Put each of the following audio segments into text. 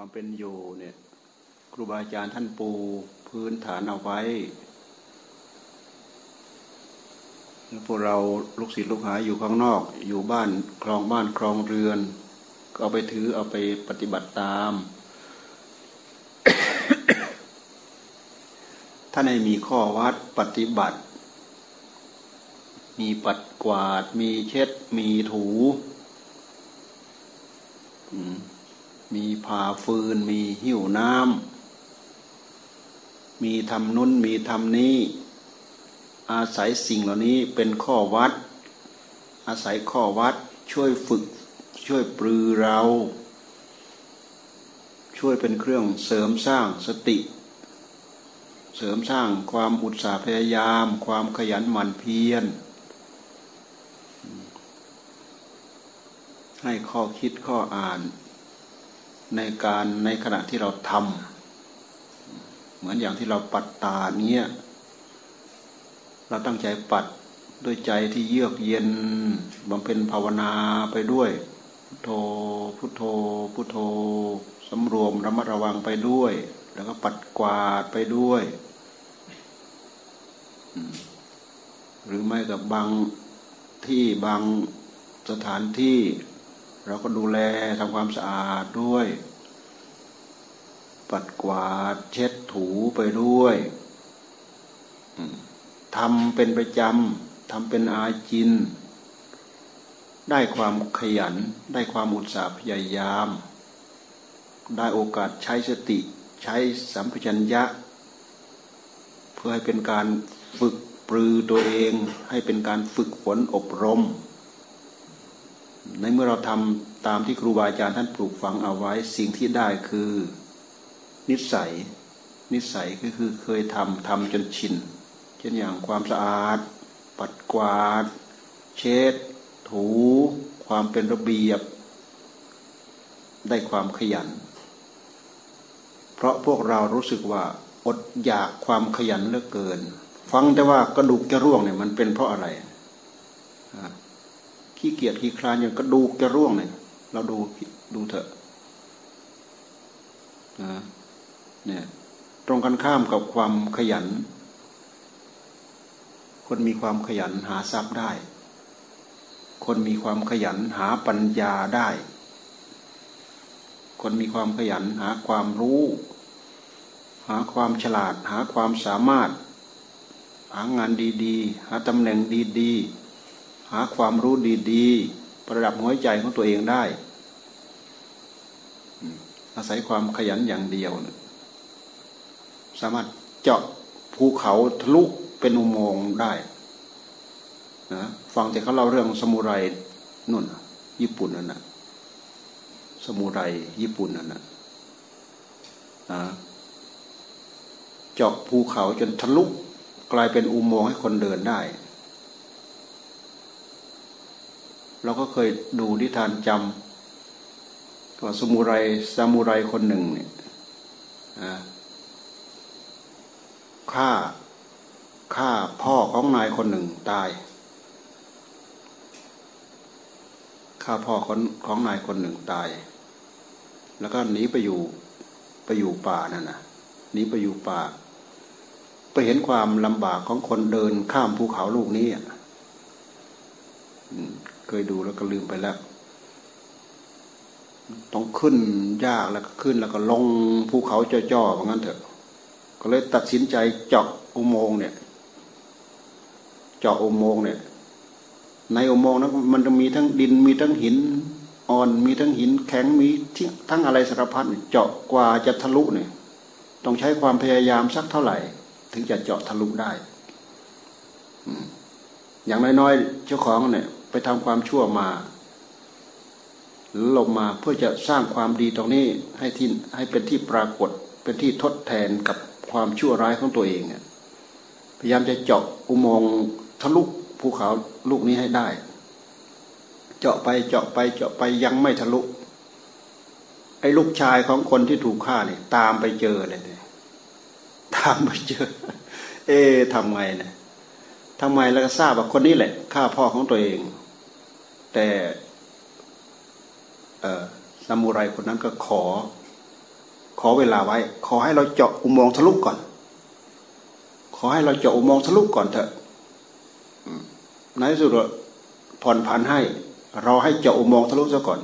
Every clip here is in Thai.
ความเป็นอยู่เนี่ยครูบาอาจารย์ท่านปูพื้นฐานเอาไว้แล้วพวกเราลูกศิษย์ลูกหาอยู่ข้างนอก อยู่บ้านครองบ้านครองเรือนก็เอาไปถือเอาไปปฏิบัติตามท่านให้มีข้อวัดปฏิบัติ มีปัดกวาด มีเช็ด มีถู มีผ่าฟืน มีหิ้วน้ำ มีทำนุ่น มีทำนี้ อาศัยสิ่งเหล่านี้เป็นข้อวัด อาศัยข้อวัดช่วยฝึกช่วยปรือเรา ช่วยเป็นเครื่องเสริมสร้างสติ เสริมสร้างความอุตสาห์พยายาม ความขยันหมั่นเพียรให้ข้อคิดข้ออ่าน ในการในขณะที่เราทำเหมือนอย่างที่เราปัดตาเนี้ยเราตั้งใจปัดด้วยใจที่เยือกเย็นบำเพ็ญภาวนาไปด้วยพุทโธพุทโธพุทโธสำรวมระมัดระวังไปด้วย แล้วก็ปัดกวาดไปด้วย หรือไม่กับบางที่บางสถานที่ เราก็ดูแลทำความสะอาดด้วย ปัดกวาดเช็ดถูไปด้วยทำเป็นประจำทำเป็นอาจิน ได้ความขยัน ได้ความอุตสาห์พยายาม ได้โอกาสใช้สติ ใช้สัมผัสัญญะ เพื่อให้เป็นการฝึกปรือตัวเอง ให้เป็นการฝึกฝนอบรม ในเมื่อเราทำตามที่ครูบาอาจารย์ท่านปลูกฝังเอาไว้ สิ่งที่ได้คือ นิสัย นิสัยก็คือเคยทำทำจนชิน เช่นอย่างความสะอาด ปัดกวาด เช็ด ถู ความเป็นระเบียบ ได้ความขยัน เพราะพวกเรารู้สึกว่าอดอยากความขยันเหลือเกิน ฟังแต่ว่ากระดูกจะร่วงเนี่ยมันเป็นเพราะอะไร ขี้เกียจขี้คลานอย่างกระดูกจะร่วงเนี่ยเราดูดูเถอะนะเนี่ยตรงกันข้ามกับความขยัน คนมีความขยันหาทรัพย์ได้ คนมีความขยันหาปัญญาได้ คนมีความขยันหาความรู้ หาความฉลาด หาความสามารถ หางานดี ๆ หาตำแหน่งดี ๆ หาความรู้ดีๆ ประดับหัวใจของตัวเองได้ อาศัยความขยันอย่างเดียวนะสามารถเจาะภูเขาทะลุเป็นอุโมงค์ได้นะฟังแต่เขาเล่าเรื่องสมุไรนุ่น ญี่ปุ่นนั่นนะสมุไรญี่ปุ่นนั่นนะเจาะภูเขาจนทะลุกลายเป็นอุโมงค์ให้คนเดินได้ เราก็เคยดูนิทานจำว่าสมุไรซามูไรคนหนึ่งเนี่ยฆ่าฆ่าพ่อของนายคนหนึ่งตายฆ่าพ่อของของนายคนหนึ่งตาย แล้วก็หนีไปอยู่ไปอยู่ป่านั่นนะหนีไปอยู่ป่า ไปเห็นความลำบากของคนเดินข้ามภูเขาลูกนี้ เคยดูแล้วก็ลืมไปแล้ว ต้องขึ้นยากแล้วก็ขึ้นแล้วก็ลงภูเขาจ่อๆว่างั้นเถอะ ก็เลยตัดสินใจเจาะอุโมงค์เนี่ย เจาะอุโมงค์เนี่ย ในอุโมงค์นั้นมันจะมีทั้งดินมีทั้งหินอ่อนมีทั้งหินแข็งมีทั้งอะไรสารพัดเจาะกว่าจะทะลุเนี่ย ต้องใช้ความพยายามสักเท่าไหร่ ถึงจะเจาะทะลุได้อย่างน้อยๆเจ้าของเนี่ย ไปทำความชั่วมาลงมาเพื่อจะสร้างความดีตรงนี้ให้ที่ให้เป็นที่ปรากฏเป็นที่ทดแทนกับความชั่วร้ายของตัวเองพยายามจะเจาะอุโมงค์ทะลุภูเขาลูกนี้ให้ได้ เจาะไปเจาะไปเจาะไปยังไม่ทะลุไอ้ลูกชายของคนที่ถูกฆ่าเนี่ยตามไปเจอเลยตามไปเจอ เอ๊ทำไงเนี่ย ทำไมแล้วก็ทราบว่าคนนี้แหละฆ่าพ่อของตัวเอง แต่ซามูไรคนนั้นก็ขอ ขอเวลาไว้ ขอให้เราเจาะอุโมงค์ทะลุก่อน ขอให้เราเจาะอุโมงค์ทะลุก่อนเถอะในที่สุดผ่อนผันให้ เราให้เจาะอุโมงค์ทะลุซะก่อน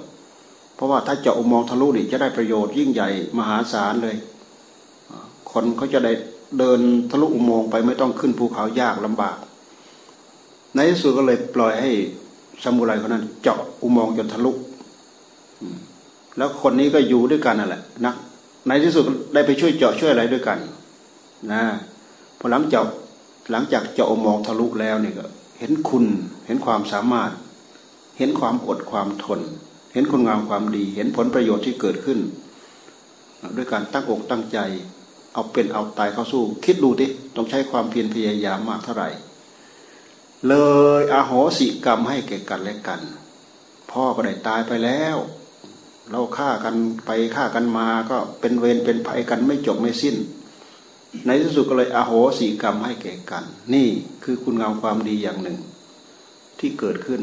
เพราะว่าถ้าเจาะอุโมงค์ทะลุนี่จะได้ประโยชน์ยิ่งใหญ่มหาศาลเลย คนเขาจะได้เดินทะลุอุโมงค์ไปไม่ต้องขึ้นภูเขายากลำบาก ในที่สุดก็เลยปล่อยให้สมุไรคนนั้น เจาะอุโมงค์จนทะลุแล้วคนนี้ก็อยู่ด้วยกันนั่นแหละนักในที่สุดได้ไปช่วยเจาะช่วยอะไรด้วยกัน นะพอหลังจากหลังจากเจาะอุโมงค์ทะลุแล้วเนี่ยก็เห็นคุณเห็นความสามารถ เห็นความอดความทน เห็นคุณงามความดี เห็นผลประโยชน์ที่เกิดขึ้น ด้วยการตั้งอกตั้งใจ เอาเป็นเอาตายเข้าสู้ คิดดูดิต้องใช้ความเพียรพยายามมากเท่าไหร่ เลยอโหสิกรรมให้แก่กันและกัน พ่อก็ได้ตายไปแล้ว เราฆ่ากันไปฆ่ากันมาก็เป็นเวรเป็นภัยกันไม่จบไม่สิ้น ในที่สุดก็เลยอโหสิกรรมให้แก่กัน นี่คือคุณงามความดีอย่างหนึ่ง ที่เกิดขึ้น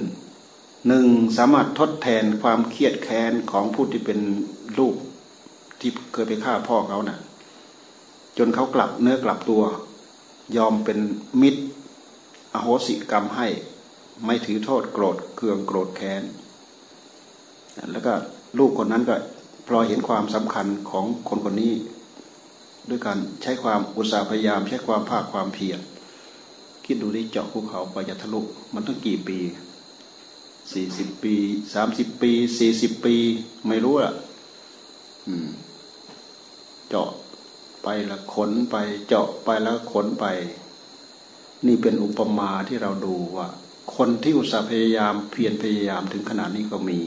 หนึ่งสามารถทดแทนความเครียดแค้นของผู้ที่เป็นลูกที่เคยไปฆ่าพ่อเขานะ่ะ จนเขากลับเนื้อกลับตัว ยอมเป็นมิตร อโหสิกรรมให้ไม่ถือโทษโกรธเคืองโกรธแค้น แล้วก็ลูกคนนั้นก็พลอยเห็นความสำคัญของคนคนนี้ ด้วยการใช้ความอุตสาห์พยายาม ใช้ความภาคความเพียรคิดดูที่เจาะภูเขาไปจะทะลุมันต้องกี่ปีสี่สิบปีสามสิบปีสี่สิบปี ไม่รู้อะเจาะไปแล้วขนไปเจาะไปแล้วขนไป นี่เป็นอุปมาที่เราดูว่า คนที่อุตสาห์พยายามเพียรพยายามถึงขนาดนี้ก็มี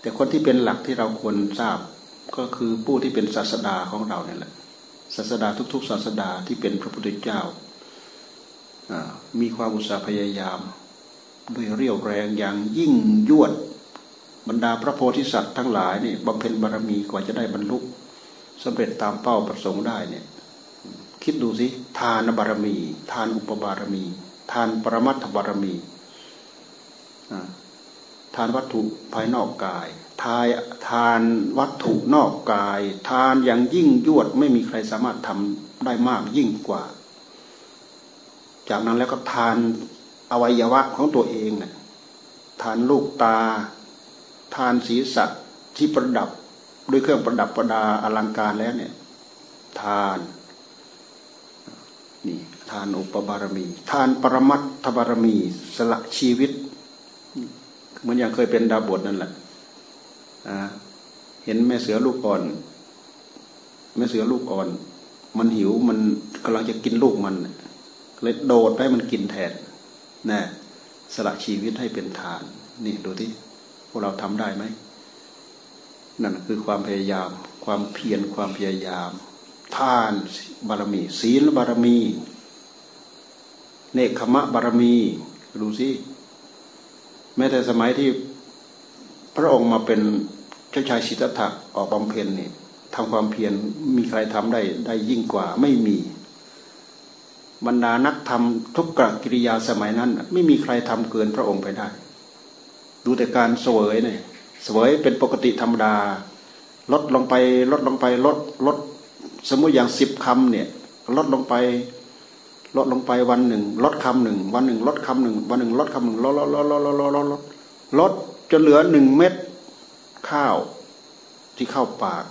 แต่คนที่เป็นหลักที่เราควรทราบก็คือผู้ที่เป็นศาสดาของเราเนี่ยแหละศาสดาทุก ๆ ศาสดาที่เป็นพระพุทธเจ้ามีความอุตสาห์พยายามด้วยเรี่ยวแรงอย่างยิ่งยวดบรรดาพระโพธิสัตว์ทั้งหลายนี่บำเพ็ญบารมีกว่าจะได้บรรลุสำเร็จตามเป้าประสงค์ได้เนี่ย คิดดูสิทานบารมี ทานอุปบารมี ทานปรมัตถบารมีทานวัตถุภายนอกกายทายทานวัตถุนอกกาย ทานอย่างยิ่งยวดไม่มีใครสามารถทำได้มากยิ่งกว่า จากนั้นแล้วก็ทานอวัยวะของตัวเองเนี่ยทานลูกตา ทานศีรษะที่ประดับด้วยเครื่องประดับประดาอลังการแล้วเนี่ย ทาน นี่ทานอุปบารมี ทานปรมัตถบารมี สละชีวิต เหมือนอย่างเคยเป็นดาบทนั่นแหละเห็นแม่เสือลูกอ่อน แม่เสือลูกอ่อน มันหิวมันกำลังจะกินลูกมันเลยโดดไปมันกินแทนนะสละชีวิตให้เป็นทาน นี่ดูที่พวกเราทำได้ไหมนั่นคือความพยายาม ความเพียรความพยายาม ทานบารมี ศีลบารมี เนคขมะบารมีดูสิแม้แต่สมัยที่พระองค์มาเป็นเจ้าชายสิทธัตถะออกบำเพ็ญนี่ทำความเพียรมีใครทำได้ได้ยิ่งกว่าไม่มี บรรดานักทำทุกกรกิริยาสมัยนั้น ไม่มีใครทำเกินพระองค์ไปได้ ดูแต่การเสวยเนี่ยเสวยเป็นปกติธรรมดา ลดลงไปลดลงไปลดลด สมมติอย่างสิบคำเนี่ยลดลงไปลดลงไปวันหนึ่งลดคำหนึ่งวันหนึ่งลดคำหนึ่งวันหนึ่งลดคำหนึ่งลดลดลดลดลดลดลดลดจนเหลือหนึ่งเม็ดข้าวที่เข้าปาก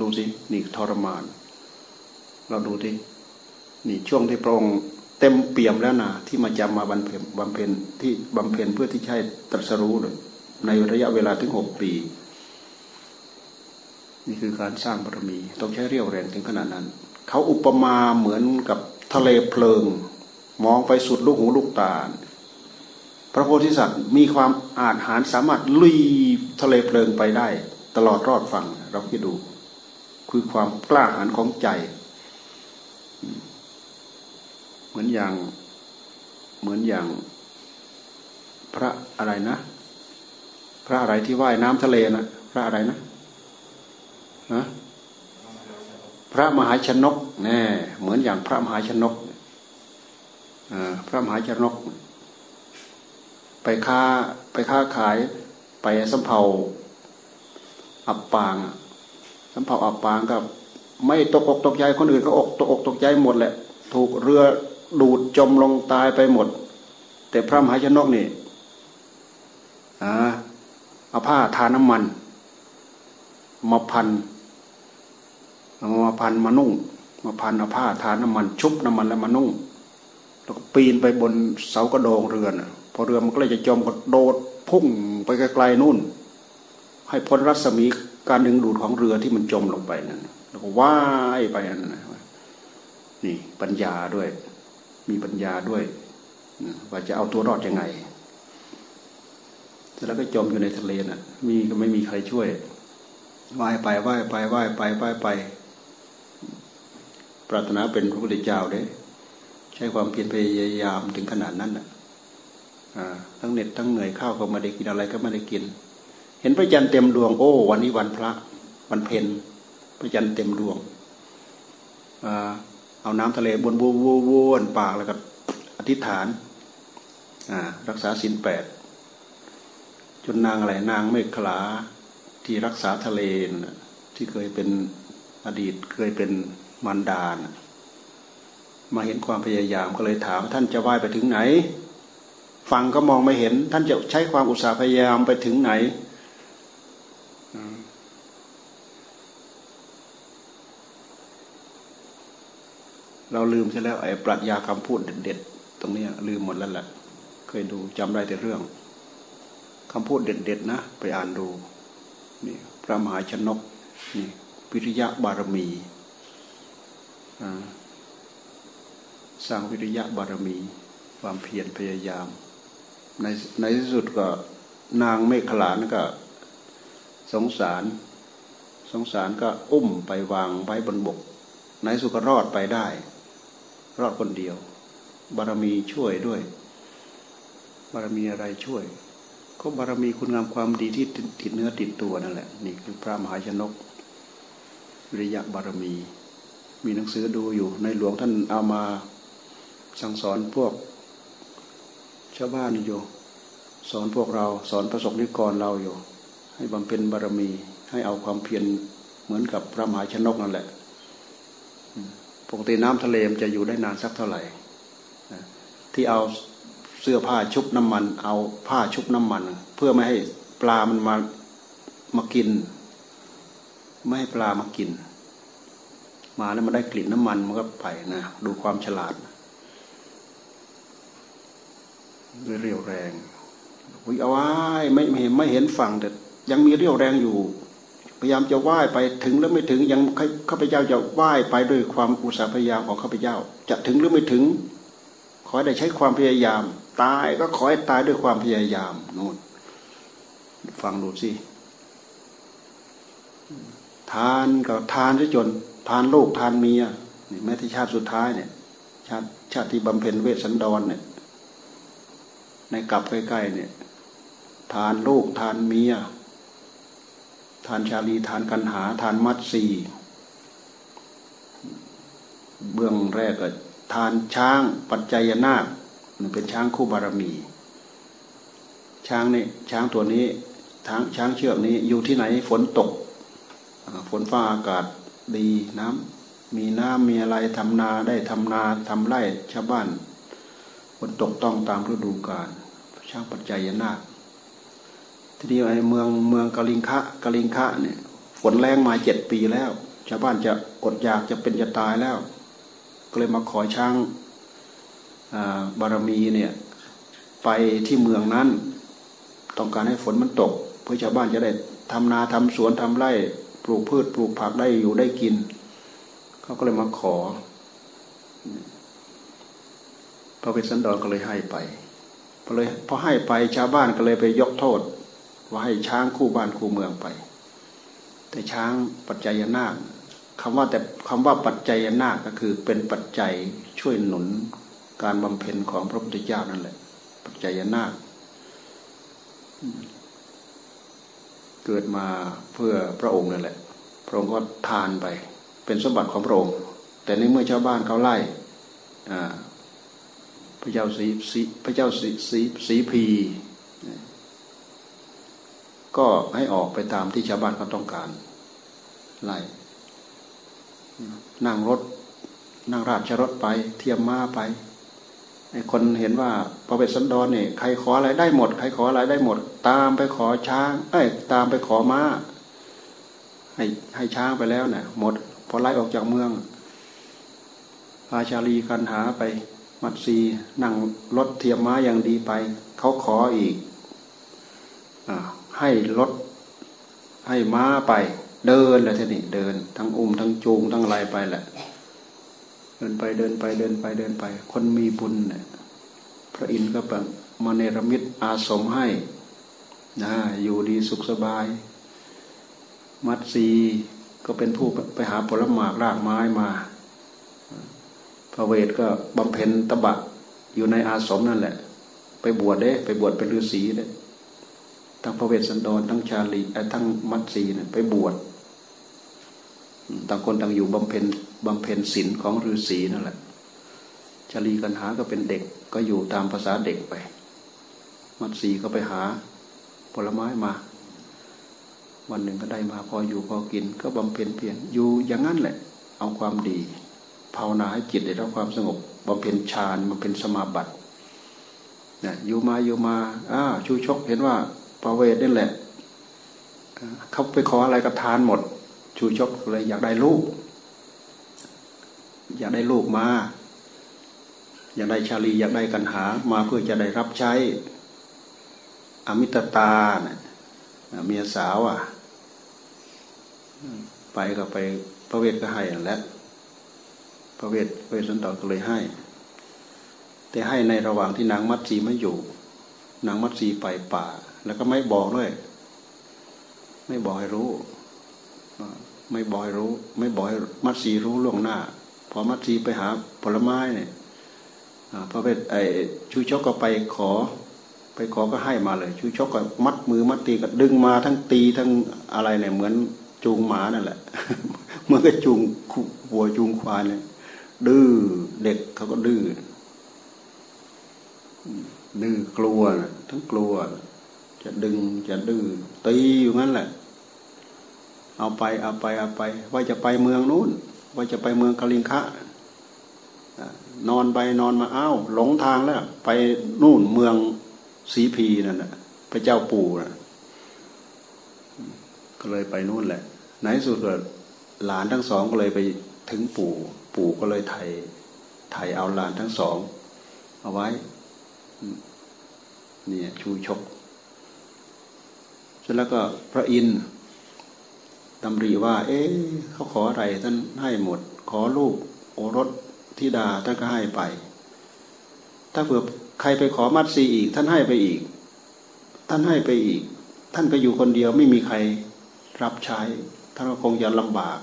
ดูสินี่ทรมาน เราดูที่นี่ช่วงที่พระองค์เต็มเปี่ยมแล้วนะที่มาจำมาบำเพ็ญบำเพ็ญที่บำเพ็ญเพื่อที่ใช้ตรัสรู้เลยในระยะเวลาถึงหกปี นี่คือการสร้างบารมี ต้องใช้เรี่ยวแรงถึงขนาดนั้น เขาอุปมาเหมือนกับทะเลเพลิง มองไปสุดลูกหูลูกตา พระโพธิสัตว์มีความอาจหารสามารถลุยทะเลเพลิงไปได้ ตลอดรอดฝั่งเราคิดดู คือความกล้าหาญของใจ เหมือนอย่างเหมือนอย่างพระอะไรนะ พระอะไรที่ว่ายน้ำทะเลนะพระอะไรนะ พระมหาชนกแน่เหมือนอย่างพระมหาชนกพระมหาชนก ไปค้าไปค้าขายไปสัมเภาอับปางสำเภาอับปางก็ไม่ตกอกตกใจคนอื่นก็อกตกอกตกใจหมดแหละ ถูกเรือดูดจมลงตายไปหมด แต่พระมหาชนกนี่อ่าเอาผ้าทาน้ำมันมาพัน เอามาพันมานุ่ง มาพันเอาผ้าทาน้ำมันชุบน้ำมันแล้วมานุ่ง แล้วก็ปีนไปบนเสากระโดงเรือนพอเรือมันก็เลยจะจมก็โดดพุ่งไปไกลๆนู่น ให้พ้นรัศมีการดึงดูดของเรือที่มันจมลงไปนั่นแล้วก็ว่ายไปนั่นนี่ปัญญาด้วย มีปัญญาด้วยว่าจะเอาตัวรอดยังไงเสร็จแล้วก็จมอยู่ในทะเลน่ะ มีก็ไม่มีใครช่วยว่ายไปว่ายไปว่ายไปว่ายไป ปรารถนาเป็นพระพุทธเจ้าเด้ใช้ความเพียรพยายามถึงขนาดนั้นน่ะทั้งเหน็ดทั้งเหนื่อยข้าวก็ไม่ได้กินอะไรก็ไม่ได้กิน เห็นพระจันทร์เต็มดวง โอ้วันนี้วันพระวันเพ็ญพระจันทร์เต็มดวงเอาน้ำทะเลบนบวนปากแล้วก็อธิษฐานรักษาศีลแปดจนนางอะไรนางเมฆขลาที่รักษาทะเลที่เคยเป็นอดีตเคยเป็น มารดานะมาเห็นความพยายามก็เลยถาม ท่านจะว่ายไปถึงไหน ฟังก็มองไม่เห็น ท่านจะใช้ความอุตสาห์พยายามไปถึงไหนเราลืมใช่แล้วไอ้ปรัชญาคำพูดเด็ดๆตรงนี้ลืมหมดแล้วแหละเคยดูจำได้แต่เรื่องคำพูดเด็ดๆนะ ไปอ่านดูนี่พระมหาชนกนี่วิริยะบารมี สร้างวิริยะบารมี ความเพียรพยายาม ในในที่สุดก็นางเมฆขลานก็ สงสาร สงสารก็อุ้มไปวางไว้บนบก ในสุก็รอดไปได้ รอดคนเดียว บารมีช่วยด้วย บารมีอะไรช่วย ก็บารมีคุณงามความดีที่ติดเนื้อติดตัวนั่นแหละ นี่คือพระมหาชนกวิริยะบารมี มีหนังสือดูอยู่ ในหลวงท่านเอามาสั่งสอนพวกชาวบ้านอยู่ สอนพวกเราสอนประสบนิกรเราอยู่ ให้บำเพ็ญบารมี ให้เอาความเพียรเหมือนกับพระมหาชนกนั่นแหละปกติน้ำทะเลมันจะอยู่ได้นานสักเท่าไหร่ที่เอาเสื้อผ้าชุบน้ำมัน เอาผ้าชุบน้ำมัน เพื่อไม่ให้ปลามันมามากิน ไม่ให้ปลามากิน มาแล้วมันได้กลิ่นน้ำมันมันก็ไปนะดูความฉลาดด้วยเรียวแรงอุ้ยเอาไว้ไม่เห็นไม่เห็นฝั่งแต่ยังมีเรียวแรงอยู่ พยายามจะว่ายไปถึงหรือไม่ถึงยังข้าพเจ้าจะว่ายไปด้วยความอุตสาห์พยายามของข้าพเจ้า จะถึงหรือไม่ถึง ขอได้ใช้ความพยายาม ตายก็ขอให้ตายด้วยความพยายามนู่นฟังดูสิทานก็ทานที่จน ทานลูกทานเมียนี่แม้ที่ชาติสุดท้ายเนี่ย ชาติชาติที่บำเพ็ญเวสสันดรเนี่ย ในกลับใกล้ๆเนี่ย ทานลูกทานเมีย ทานชาลีทานกันหา ทานมัดสีเบื้องแรกก็ทานช้างปัจจัยนาคมันเป็นช้างคู่บารมี ช้างนี่ช้างตัวนี้ทางช้างเชือกนี้อยู่ที่ไหนฝนตกฝนฟ้าอากาศ ดีน้ำมีน้ำมีอะไรทำนาได้ทำนาทำไร่ชาวบ้านฝนตกต้องตามฤดูกาลช้างปัจจัยนาคทีนี้ไอ้เมืองเมืองกาลิงคะกาลิงคะเนี่ยฝนแรงมาเจ็ดปีแล้ว ชาวบ้านจะอดอยากจะเป็นจะตายแล้ว ก็เลยมาขอช้างบารมีเนี่ยไปที่เมืองนั้น ต้องการให้ฝนมันตก เพื่อชาวบ้านจะได้ทำนาทำสวนทำไร่ ปลูกพืชปลูกผักได้อยู่ได้กิน เขาก็เลยมาขอพระเวสสันดรก็เลยให้ไปพอเลยพอให้ไปชาวบ้านก็เลยไปยกโทษ ว่าให้ช้างคู่บ้านคู่เมืองไป แต่ช้างปัจจัยนาคคำว่าแต่คำว่าปัจจัยนาคก็คือเป็นปัจจัยช่วยหนุนการบำเพ็ญของพระพุทธเจ้านั่นแหละ ปัจจัยนาค เกิดมาเพื่อพระองค์นั่นแหละ พระองค์ก็ทานไป เป็นสมบัติของพระองค์ แต่ในเมื่อชาวบ้านเขาไล่พระเจ้าสีสีพระเจ้าสีสีสีพี ก็ให้ออกไปตามที่ชาวบ้านเขาต้องการไล่นั่งรถ นั่งราชรถไป เทียมม้าไป คนเห็นว่าพระเวสสันดรเนี่ยใครขออะไรได้หมด ใครขออะไรได้หมด ตามไปขอช้าง เอ้ย ตามไปขอม้า ให้ให้ช้างไปแล้วเนี่ยหมด พอไล่ออกจากเมืองอาชาลีกันหาไป มัดซีนั่งรถเทียมม้าอย่างดีไป เขาขออีกอให้รถให้ม้าไป เดินเลยทีนี้เดิน ทั้งอุ้มทั้งจูงทั้งอะไรไปแหละ เดินไปเดินไปเดินไปเดินไป คนมีบุญเนี่ยพระอินทร์ก็แบบมาเนรมิตอาสมให้นะอยู่ดีสุขสบาย มัดซีก็เป็นผู้ไปหาผลหมากรากไม้มาพระเวทก็บำเพ็ญตบะอยู่ในอาสมนั่นแหละ ไปบวชเด้ ไปบวชเป็นฤาษีเด้ทั้งพระเวสสันดรทั้งชาลีทั้งมัตสีเนี่ยไปบวชต่างคนต่างอยู่บำเพ็ญ บำเพ็ญศีลของฤาษีนั่นแหละชลีกันหาก็เป็นเด็กก็อยู่ตามภาษาเด็กไป มัตสีก็ไปหาผลไม้มา วันหนึ่งก็ได้มาพออยู่พอกิน ก็บำเพ็ญเพียรอยู่อย่างนั้นแหละ เอาความดีภาวนาให้จิตได้รับความสงบบำเพ็ญฌานบำเพ็ญสมาบัติเนี่ยอยู่มาอยู่มาอ้าชูชกเห็นว่าปาเวทนี่แหละเขาไปขออะไรกับทานหมด ชูชกเลยอยากได้ลูก อยากได้ลูกมา อยากได้ชาลีอยากได้กันหามาเพื่อจะได้รับใช้ อมิตตาเนี่ยเมียสาวอะ ไปก็ไปพระเวทก็ให้แล้วพระเวทพระเวสสันดรก็เลยให้ แต่ให้ในระหว่างที่นางมัตสีไม่อยู่ นางมัตสีไปป่า แล้วก็ไม่บอกด้วย ไม่บอกให้รู้ ไม่บอกให้รู้ ไม่บอกให้มัตสีรู้ล่วงหน้า พอมัตสีไปหาผลไม้เนี่ยพระเวทไอ้ชูชกก็ไปขอ ไปขอก็ให้มาเลย ชูชกก็มัดมือมัดตีก็ดึงมาทั้งตีทั้งอะไรเนี่ยเหมือนจูงหมานั่นแหละเมื่อก็จูงวัวจูงควายเนี่ยดื้อเด็กเขาก็ดื้อดื้อกลัวทั้งกลัว จะดึงจะดื้อตีอยู่งั้นแหละ เอาไปเอาไปเอาไป ว่าจะไปเมืองนู้น ว่าจะไปเมืองกลิงคะนอนไปนอนมาอ้าวหลงทางแล้ว ไปนู่นเมืองสีพีนั่นแหละพระเจ้าปู่นะก็เลยไปนู่นแหละไหนสุดก็หลานทั้งสองก็เลยไปถึงปู่ ปู่ก็เลยไถ่ไถ่เอาหลานทั้งสอง เอาไว้ เนี่ยชูชกเสร็จแล้วก็พระอินทร์ ดำริว่า เอ๊ะเขาขออะไรท่านให้หมด ขอลูกโอรสธิดาท่านก็ให้ไป ถ้าเผื่อใครไปขอมัดซีอีก ท่านให้ไปอีก ท่านให้ไปอีก ท่านไปอยู่คนเดียวไม่มีใครรับใช้ ท่านก็คงจะลำบาก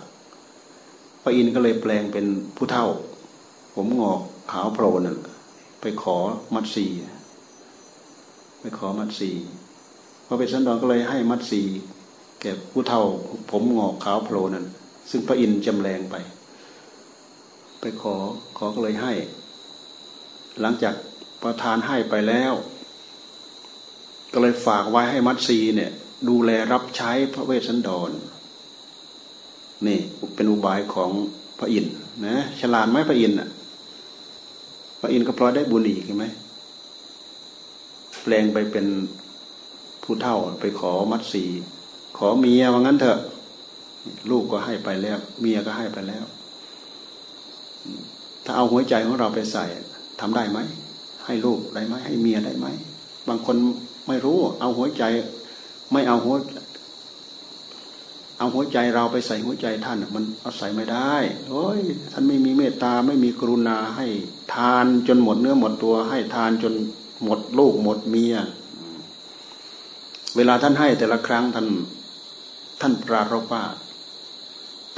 พระอินทร์ก็เลยแปลงเป็นผู้เท่า ผมงอกขาวโพลนไปขอมัดสีไปขอมัดสีพระเวสสันดรก็เลยให้มัดสี แก่ผู้เท่าผมงอกขาวโพลนั่นซึ่งพระอินทร์จำแรงไป ไปขอขอก็เลยให้ หลังจากประทานให้ไปแล้ว ก็เลยฝากไว้ให้มัดสีเนี่ย ดูแลรับใช้พระเวสสันดรนี่เป็นอุบายของพระอินทร์นะฉลาดไหมพระอินทร์อะพระอินทร์ก็พลอยได้บุญอีกใช่ไหมแปลงไปเป็นผู้เท่าไปขอมัดสี ขอเมียว่างั้นเถอะ ลูกก็ให้ไปแล้ว เมียก็ให้ไปแล้ว ถ้าเอาหัวใจของเราไปใส่ทำได้ไหม ให้ลูกได้ไหมให้เมียได้ไหม บางคนไม่รู้ เอาหัวใจ ไม่เอาหัว เอาหัวใจเราไปใส่หัวใจท่าน มันเอาใส่ไม่ได้โอ้ยท่านไม่มีเมตตาไม่มีกรุณาให้ทานจนหมดเนื้อหมดตัว ให้ทานจนหมดลูกหมดเมียเวลาท่านให้แต่ละครั้งท่าน ท่านปรารภว่า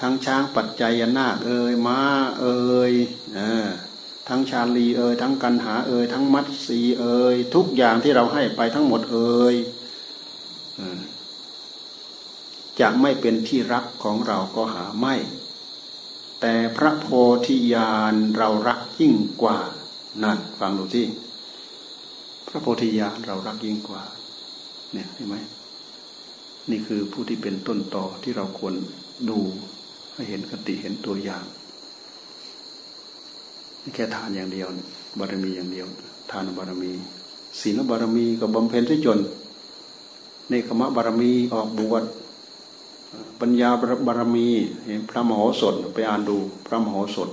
ทั้งช้างปัจจัยนาคเอ่ยม้าเอ่ยทั้งชาลีเอ่ยทั้งกันหาเอ่ยทั้งมัดสีเอ่ยทุกอย่างที่เราให้ไปทั้งหมดเอ่ยจะไม่เป็นที่รักของเราก็หาไม่ แต่พระโพธิญาณเรารักยิ่งกว่านั่นฟังดูที่พระโพธิญาณเรารักยิ่งกว่า เนี่ยเห็นไหม นี่คือผู้ที่เป็นต้นต่อที่เราควรดูให้เห็นคติเห็นตัวอย่างแค่ทานอย่างเดียว บารมีอย่างเดียว ทานบารมีศีลบารมีกับบำเพ็ญที่จนในคขมะบารมีออกบวชปัญญาบารมีเห็นพระมโหสถไปอ่านดู พระมโหสถ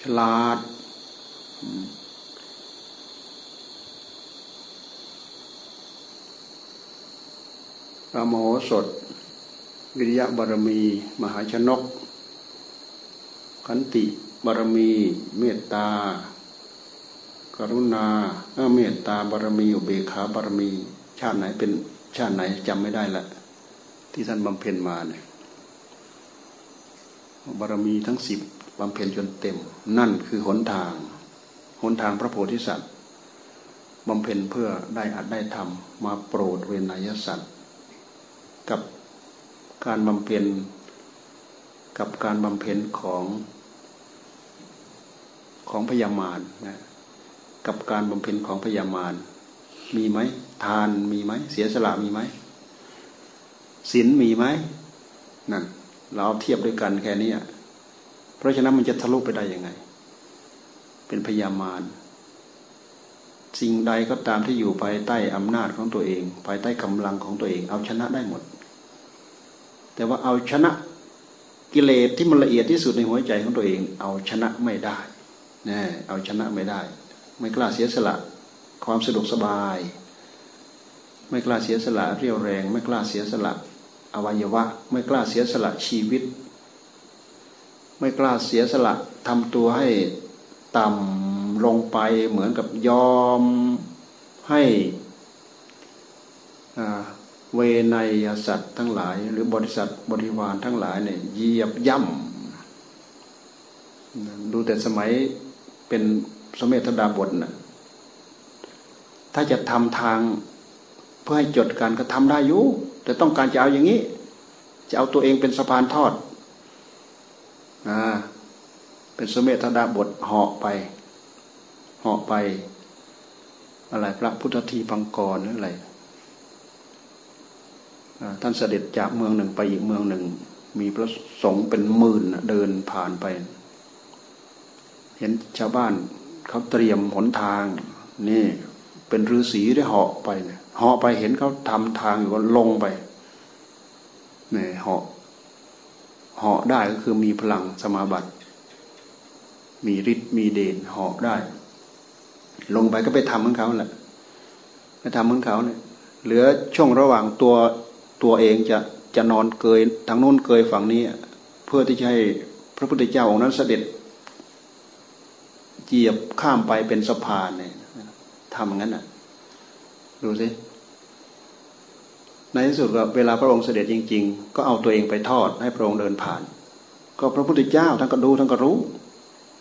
ฉลาด ระมโหสถ วิริยะบารมี มหาชนก ขันติบารมี เมตตา กรุณาเมตตาบารมีอุเบกขาบารมี ชาติไหนเป็นชาติไหนจำไม่ได้ละ ที่ท่านบำเพ็ญมาเนี่ยบารมีทั้งสิบบำเพ็ญจนเต็ม นั่นคือหนทาง หนทางพระโพธิสัตว์บำเพ็ญเพื่อได้อัดได้ทำมาโปรดเวนยสัตว์ กับการบำเพ็ญกับการบำเพ็ญของของพยามารนะกับการบำเพ็ญของพยามารมีไหมทานมีไหมเสียสละมีไหมศีลมีไหมนั่นเราเอาเทียบด้วยกันแค่นี้เพราะฉะนั้นมันจะทะลุไปได้ยังไง เป็นพยามารสิ่งใดก็ตามที่อยู่ภายใต้อำนาจของตัวเอง ภายใต้กำลังของตัวเอง เอาชนะได้หมด แต่ว่าเอาชนะกิเลสที่มันละเอียดที่สุดในหัวใจของตัวเอง เอาชนะไม่ได้นะเอาชนะไม่ได้ ไม่กล้าเสียสละ ความสะดวกสบาย ไม่กล้าเสียสละเรี่ยวแรง ไม่กล้าเสียสละ อวัยวะ ไม่กล้าเสียสละชีวิต ไม่กล้าเสียสละทำตัวให้ต่ำลงไปเหมือนกับยอมให้ เวนยสัตว์ทั้งหลาย หรือบริษัทบริวารทั้งหลายเนี่ยเยียบย่ำดูแต่สมัยเป็นสมเด็จดาบทนะถ้าจะทำทางเพื่อให้จดกันก็ทำได้อยู่แต่ต้องการจะเอาอย่างนี้ จะเอาตัวเองเป็นสะพานทอดอ่าเป็นสมเด็จดาบทเหาะไปเหาะไป อะไรพระพุทธทีพังกรหรืออะไร ท่านเสด็จจากเมืองหนึ่งไปอีกเมืองหนึ่ง มีพระสงฆ์เป็นหมื่นเดินผ่านไป เห็นชาวบ้านเขาเตรียมหนทาง นี่เป็นฤาษีได้เหาะไปเนี่ยเหาะไปเห็นเขาทำทางอยู่ก็ลงไปเนี่ยเหาะเหาะได้ก็คือมีพลังสมาบัติ มีฤทธิ์มีเดชเหาะได้ ลงไปก็ไปทำเหมือนเขาแหละไปทำเหมือนเขาเนี่ยเหลือช่วงระหว่างตัว ตัวเองจะจะนอนเกยทางโน้นเกยฝั่งนี้ เพื่อที่จะให้พระพุทธเจ้าองค์นั้นเสด็จเจียบข้ามไปเป็นสะพานเนี่ยทำงั้นอะ ดูสิในที่สุดก็เวลาพระองค์เสด็จจริง ๆ ก็เอาตัวเองไปทอดให้พระองค์เดินผ่าน ก็พระพุทธเจ้าท่านก็ดูท่านก็รู้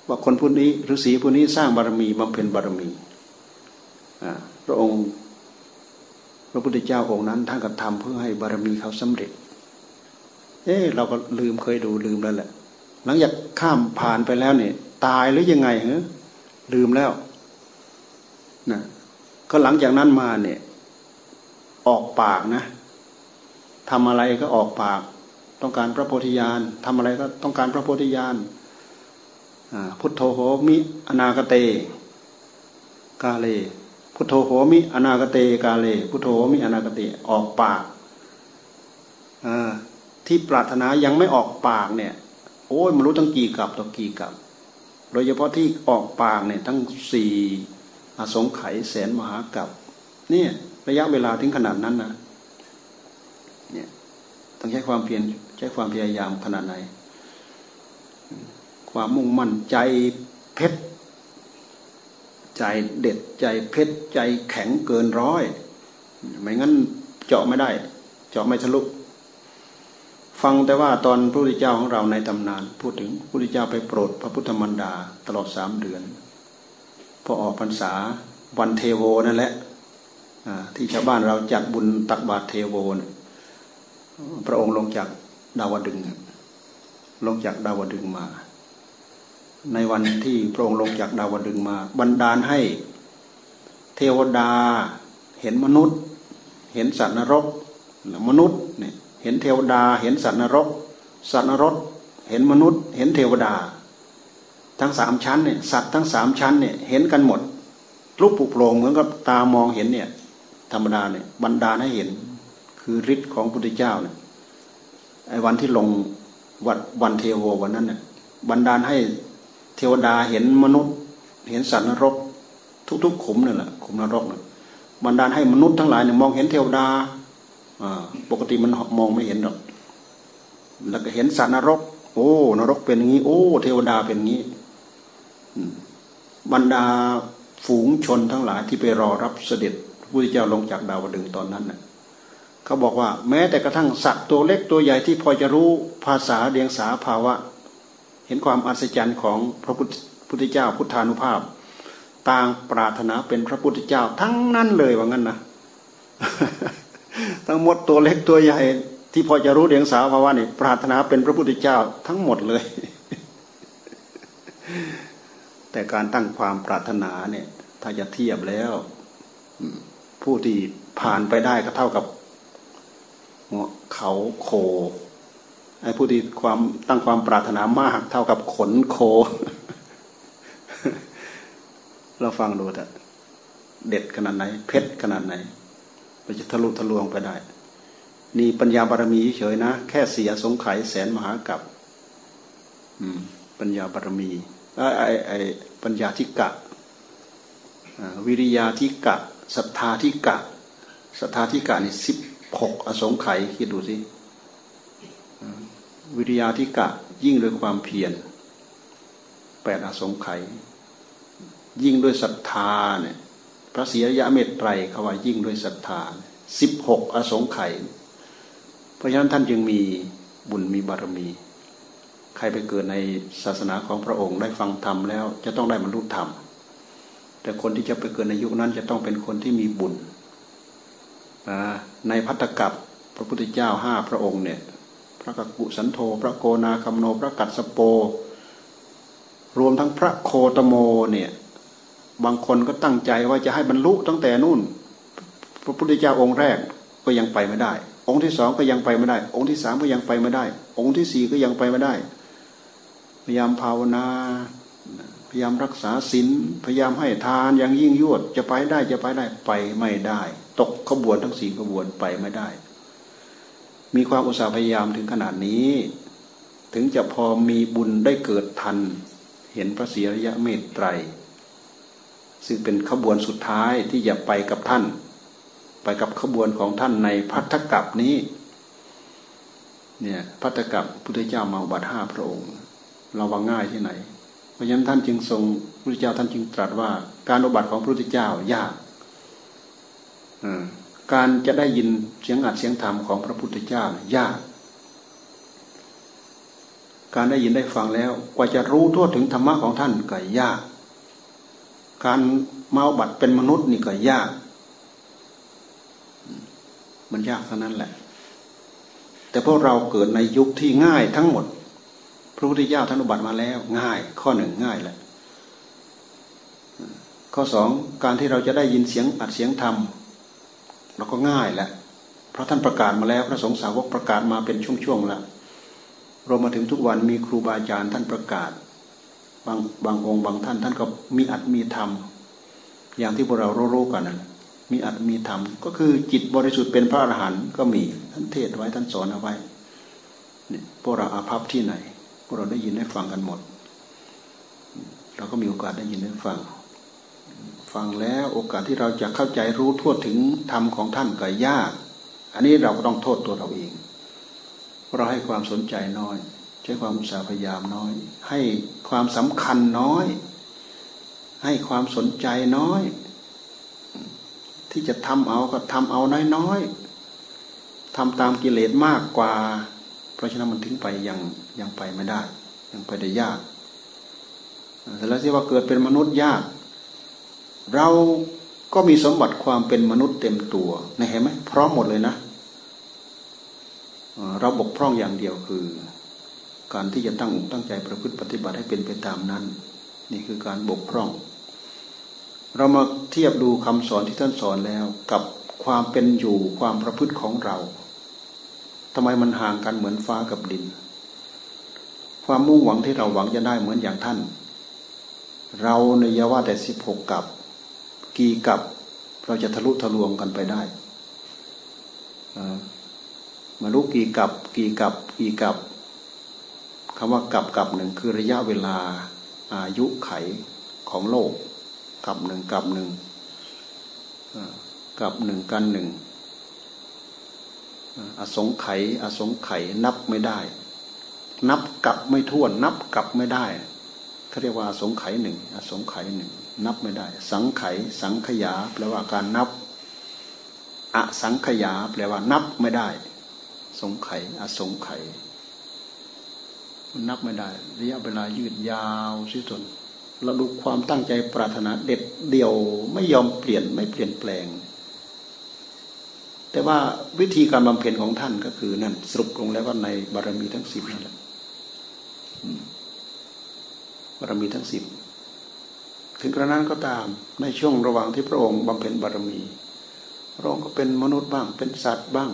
ว่าคนผู้นี้ฤาษีผู้นี้สร้างบารมีบำเพ็ญบารมีพระองค์ ระพุทธเจ้าองค์นั้นท่านก็ทำเพื่อให้บารมีเขาสำเร็จ เอ๊เราก็ลืมเคยดูลืมแล้วแหละ หลังจากข้ามผ่านไปแล้วเนี่ย ตายหรือยังไงเหรอลืมแล้วนะก็หลังจากนั้นมาเนี่ย ออกปากนะทำอะไรก็ออกปาก ต้องการพระโพธิญาณทำอะไรก็ต้องการพระโพธิญาณพุทโธโหมิอนาคเต กาเล พุทโธโหมิอนาคเตกาเล พุทโธโหมิอนาคเตออกปากอที่ปรารถนายังไม่ออกปากเนี่ย โอ้ยมันรู้ตั้งกี่กับต่อกี่กับ โดยเฉพาะที่ออกปากเนี่ยทั้งสี่อสงไขยแสนมหากับเนี่ยระยะเวลาถึงขนาดนั้นนะเนี่ยต้องใช้ความเพียรใช้ความพยายามขนาดไหน ความมุ่งมั่นใจเพชร ใจเด็ดใจเพชรใจแข็งเกินร้อย ไม่งั้นเจาะไม่ได้ เจาะไม่ทะลุฟังแต่ว่าตอนพระพุทธเจ้าของเราในตำนาน พูดถึงพระพุทธเจ้าไปโปรดพระพุทธมารดาตลอดสามเดือน พอออกพรรษาวันเทโวนั่นแหละที่ชาวบ้านเราจัดบุญตักบาตรเทโวนะพระองค์ลงจากดาวดึงลงจากดาวดึงมา ในวันที่พระองค์ลงจากดาวดึงมา บันดาลให้เทวดาเห็นมนุษย์ เห็นสัตว์นรกมนุษย์เนี่ยเห็นเทวดาเห็นสัตว์นรก สัตว์นรกเห็นมนุษย์ เห็นเทวดา ทั้งสามชั้นเนี่ยสัตว์ทั้งสามชั้นเนี่ยเห็นกันหมดรูปปุโปรงเหมือนกับตามองเห็นเนี่ยธรรมดาเนี่ยบรรดาให้เห็นคือฤทธิ์ของพุทธเจ้าเนี่ยไอ้วันที่ลงวัดวันเทโววันนั้นเนี่ยบรรดาให้ วดาเห็นมนุษย์ เห็นสัตว์นรก ทุกๆขุมนั่นแหละขุมนรกนะบรรดาให้มนุษย์ทั้งหลายเนี่ยมองเห็นเทวดาปกติมันมองไม่เห็นหรอกแล้วก็เห็นสัตว์นรก โอ้ นรกเป็นอย่างนี้ โอ้ เทวดาเป็นอย่างนี้บรรดาฝูงชนทั้งหลายที่ไปรอรับเสด็จพระพุทธเจ้าลงจากดาวดึงตอนนั้นน่ะเขาบอกว่า แม้แต่กระทั่งสัตว์ตัวเล็กตัวใหญ่ที่พอจะรู้ภาษาเดียงสาภาวะ เห็นความอัศจรรย์ของพระพุทธเจ้าพุทธานุภาพ ต่างปรารถนาเป็นพระพุทธเจ้าทั้งนั้นเลยว่างั้นนะทั้งหมดตัวเล็กตัวใหญ่ที่พอจะรู้เดียงสาภาวะนี่ปรารถนาเป็นพระพุทธเจ้าทั้งหมดเลย แต่การตั้งความปรารถนาเนี่ย ถ้าจะเทียบแล้วผู้ที่ผ่านไปได้ก็เท่ากับเขาโค ไอ้ผู้ที่ความตั้งความปรารถนามากเท่ากับขนโค เราฟังดูเถอะเด็ดขนาดไหน เพชรขนาดไหนเราจะทะลุทะลวงไปได้ นี่ปัญญาบารมีเฉยนะ แค่เสียสงไขยแสนมหากับปัญญาบารมีไอ้ไอ้ไอ้ปัญญาทิกะวิริยาทิกะศรัทธาทิกะศรัทธาทิกะนี่สิบหกอสงไขยคิดดูสิ วิริยาทิกะยิ่งด้วยความเพียรแปดอสงไขยยิ่งด้วยศรัทธาเนี่ยพระศรีรยะเมตไตรเขาว่ายิ่งด้วยศรัทธาสิบหกอสงไขยเพราะฉะนั้นท่านจึงมีบุญมีบารมี ใครไปเกิดในศาสนาของพระองค์ได้ฟังธรรมแล้ว จะต้องได้บรรลุธรรม แต่คนที่จะไปเกิดในยุคนั้นจะต้องเป็นคนที่มีบุญในพัตตกับพระพุทธเจ้าห้าพระองค์เนี่ย ระกักุสันโธพระโกนาคัมโนพระกัสสโป รวมทั้งพระโคตโมเนี่ยบางคนก็ตั้งใจว่าจะให้บรรลุตั้งแต่นู่น พระพุทธเจ้าองค์แรกก็ยังไปไม่ได้ องค์ที่สองก็ยังไปไม่ได้ องค์ที่สามก็ยังไปไม่ได้ องค์ที่สี่ก็ยังไปไม่ได้ พยายามภาวนา พยายามรักษาศีลพยายามให้ทานอย่างยิ่งยวดจะไปได้จะไปได้ไปไม่ได้ ตกขบวนทั้งสี่ขบวนไปไม่ได้ มีความอุตสาห์พยายามถึงขนาดนี้ ถึงจะพอมีบุญได้เกิดทัน เห็นพระศรีรยะเมตไตร ซึ่งเป็นขบวนสุดท้ายที่จะไปกับท่าน ไปกับขบวนของท่านในพัทธกับนี้เนี่ยพัทธกับพุทธเจ้ามาบัตห้าพระองค์เราว่าง่ายที่ไหน เพราะฉะนั้นท่านจึงทรงพุทธเจ้าท่านจึงตรัสว่า การอุบัติของพระพุทธเจ้ายาก อืม การจะได้ยินเสียงอัดเสียงธรรมของพระพุทธเจ้ายาก การได้ยินได้ฟังแล้วกว่าจะรู้ทั่วถึงธรรมะของท่านก็ยาก การเมาบัตเป็นมนุษย์นี่ก็ยาก มันยากเท่านั้นแหละ แต่พวกเราเกิดในยุคที่ง่ายทั้งหมด พระพุทธเจ้าท่านอุบัติมาแล้ว ง่าย ข้อหนึ่งง่ายแหละข้อสองการที่เราจะได้ยินเสียงอัดเสียงธรรม เราก็ง่ายแหละเพราะท่านประกาศมาแล้ว พระสงฆ์สาวกประกาศมาเป็นช่วงๆแล้วรวมมาถึงทุกวันมีครูบาอาจารย์ท่านประกาศ บางบางองค์บางท่านท่านก็มีอัดมีธรรม อย่างที่พวกเรารู้ๆกันนั่นมีอัดมีธรรมก็คือจิตบริสุทธิ์เป็นพระอรหันต์ก็มีท่านเทศไว้ท่านสอนเอาไว้เนี่ยพวกเราอาภัพที่ไหน พวกเราได้ยินได้ฟังกันหมด เราก็มีโอกาสได้ยินได้ฟัง ฟังแล้วโอกาสที่เราจะเข้าใจรู้ทั่วถึงธรรมของท่านก็ยาก อันนี้เราก็ต้องโทษตัวเราเอง เราให้ความสนใจน้อย ใช้ความสาพยายามน้อย ให้ความสำคัญน้อย ให้ความสนใจน้อย ที่จะทำเอาก็ทำเอาน้อยๆทำตามกิเลสมากกว่า เพราะฉะนั้นมันถึงไปยังยังไปไม่ได้ ยังไปได้ยากแต่แล้วที่ว่าเกิดเป็นมนุษย์ยาก เราก็มีสมบัติความเป็นมนุษย์เต็มตัวนะเห็นไหมพร้อมหมดเลยนะเราบกพร่องอย่างเดียวคือ การที่จะตั้งอกตั้งใจประพฤติปฏิบัติให้เป็นไปตามนั้น นี่คือการบกพร่อง เรามาเทียบดูคำสอนที่ท่านสอนแล้วกับความเป็นอยู่ความประพฤติของเราทำไมมันห่างกันเหมือนฟ้ากับดิน ความมุ่งหวังที่เราหวังจะได้เหมือนอย่างท่าน เราในยาว่าแต่สิบหกกับ กี่กับ เราจะทะลุทะลวงกันไปได้มารู้กี่กับ กี่กับ กี่กับคำว่ากับกับหนึ่งคือระยะเวลาอายุไขของโลก กับหนึ่งกับหนึ่งกับหนึ่งกันหนึ่งอสงไขยอสงไขยนับไม่ได้ นับกับไม่ท้วน นับกับไม่ได้เขาเรียกว่าอสงไขยหนึ่งอสงไขยหนึ่ง นับไม่ได้ สังไขสังขยาแปลว่าการนับ อสังขยาแปลว่านับไม่ได้ สงไขอสงไขมันนับไม่ได้ระยะเวลายืดยาวที่สุดเราดูความตั้งใจปรารถนาเด็ดเดี่ยวไม่ยอมเปลี่ยนไม่เปลี่ยนแปลง แต่ว่าวิธีการบำเพ็ญของท่านก็คือนั่นสรุปลงแล้วว่าในบารมีทั้งสิบนั่นแหละบารมีทั้งสิบ ถึงกระนั้นก็ตามในช่วงระหว่างที่พระองค์บำเพ็ญบารมี พระองค์ก็เป็นมนุษย์บ้าง เป็นสัตว์บ้าง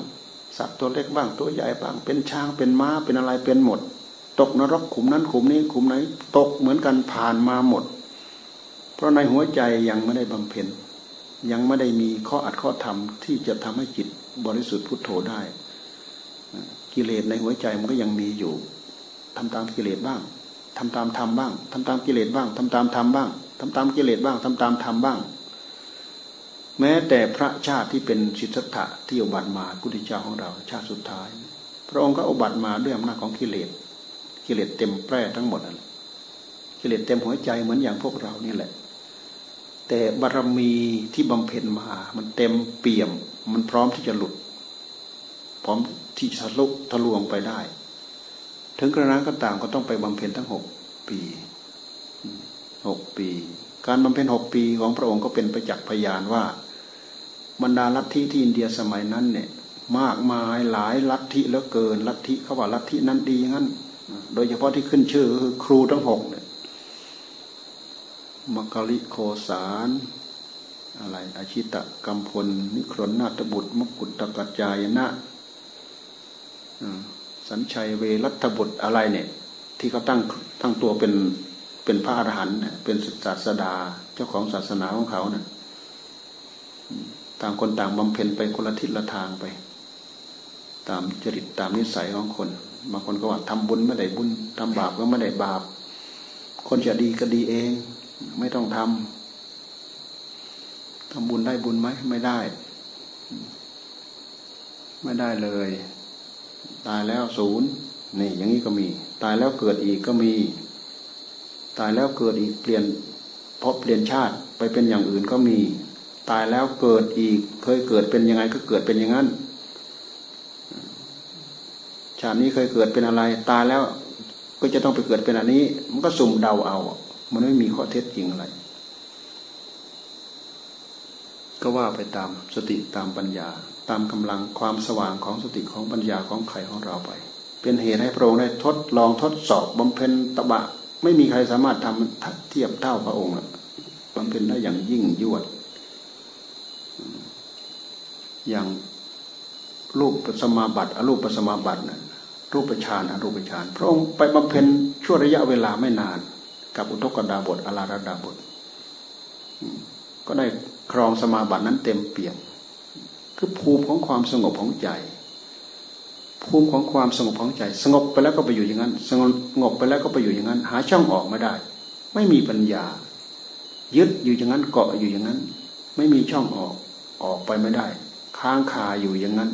สัตว์ตัวเล็กบ้างตัวใหญ่บ้าง เป็นช้างเป็นม้าเป็นอะไรเป็นหมด ตกนรกขุมนั้นขุมนี้ขุมไหน ตกเหมือนกันผ่านมาหมด เพราะในหัวใจยังไม่ได้บำเพ็ญยังไม่ได้มีข้ออัดข้อธรรมที่จะทำให้จิตบริสุทธิ์พุทโธได้ กิเลสในหัวใจมันก็ยังมีอยู่ทำตามกิเลสบ้างทำตามธรรมบ้างทำตามกิเลสบ้างทำตามธรรมบ้าง ทำตามกิเลสบ้างทำตามธรรมบ้าง แม้แต่พระชาติที่เป็นสิทธัตถะที่อุบัติมาพุทธเจ้าของเรา ชาติสุดท้าย พระองค์ก็อุบัติมาด้วยอำนาจของกิเลสกิเลสเต็มแปร่ทั้งหมดนั่นกิเลสเต็มหัวใจเหมือนอย่างพวกเรานี่แหละ แต่บารมีที่บำเพ็ญมา มันเต็มเปี่ยม มันพร้อมที่จะหลุด พร้อมที่จะทะลุทะลวงไปได้ ถึงกระนั้นก็ตามก็ต้องไปบำเพ็ญทั้งหกปี หกปี การบำเพ็ญหกปีของพระองค์ก็เป็นประจักษ์พยานว่าบรรดาลัทธิที่อินเดียสมัยนั้นเนี่ยมากมายหลายลัทธิเหลือเกินลัทธิเขาว่าลัทธินั้นดีงั้น โดยเฉพาะที่ขึ้นชื่อคือครูทั้งหกเนี่ยมัคคลิโคสารอะไรอาชิตะกัมพล นิครนนาตบุตรมกุฏตกัจจายนะสัญชัยเวรัตบุตรอะไรเนี่ย ที่เขาตั้งตั้งตัวเป็น เป็นพระอรหันต์เป็นศาสดาเจ้าของศาสนาของเขาเนะ่ยต่างคนต่างบำเพ็ญไปคนละทิศละทางไป ตามจริตตามนิสัยของคนบางคนก็ว่าทำบุญไม่ได้บุญทำบาปก็ไม่ได้บาป คนจะดีก็ดีเอง ไม่ต้องทำทำบุญได้บุญไหมไม่ได้ ไม่ได้เลย ตายแล้วศูนย์นี่ อย่างนี้ก็มี ตายแล้วเกิดอีกก็มี ตายแล้วเกิดอีกเปลี่ยนเพบเปลี่ยนชาติไปเป็นอย่างอื่นก็มี ตายแล้วเกิดอีกเคยเกิดเป็นยังไงก็เกิดเป็นอย่างนั้น ชาตินี้เคยเกิดเป็นอะไร ตายแล้วก็จะต้องไปเกิดเป็นอันนี้ มันก็สุ่มเดาเอา มันไม่มีข้อเท็จจริงอะไร ก็ว่าไปตามสติตามปัญญา ตามกำลังความสว่างของสติของปัญญาของไข่ของเราไป เป็นเหตุให้พระองค์ได้ทดลองทดสอบบำเพ็ญตบะ ไม่มีใครสามารถทำเทียบเท่าพระองค์บำเพ็ญได้อย่างยิ่งยวด อย่างรูปสมาบัติอรูปสมาบัตินะรูปฌานอรูปฌานพระองค์ไปบำเพ็ญช่วระยะเวลาไม่นาน กับอุทกดาบทอลาระดาบท ก็ได้ครองสมาบัตินั้นเต็มเปี่ยมคือภูมิของความสงบของใจ ภูมิของความสงบของใจ สงบไปแล้วก็ไปอยู่อย่างนั้น สงบไปแล้วก็ไปอยู่อย่างนั้น หาช่องออกไม่ได้ ไม่มีปัญญา ยึดอยู่อย่างนั้นเกาะอยู่อย่างนั้น ไม่มีช่องออกออกไปไม่ได้ ค้างคาอยู่อย่างนั้น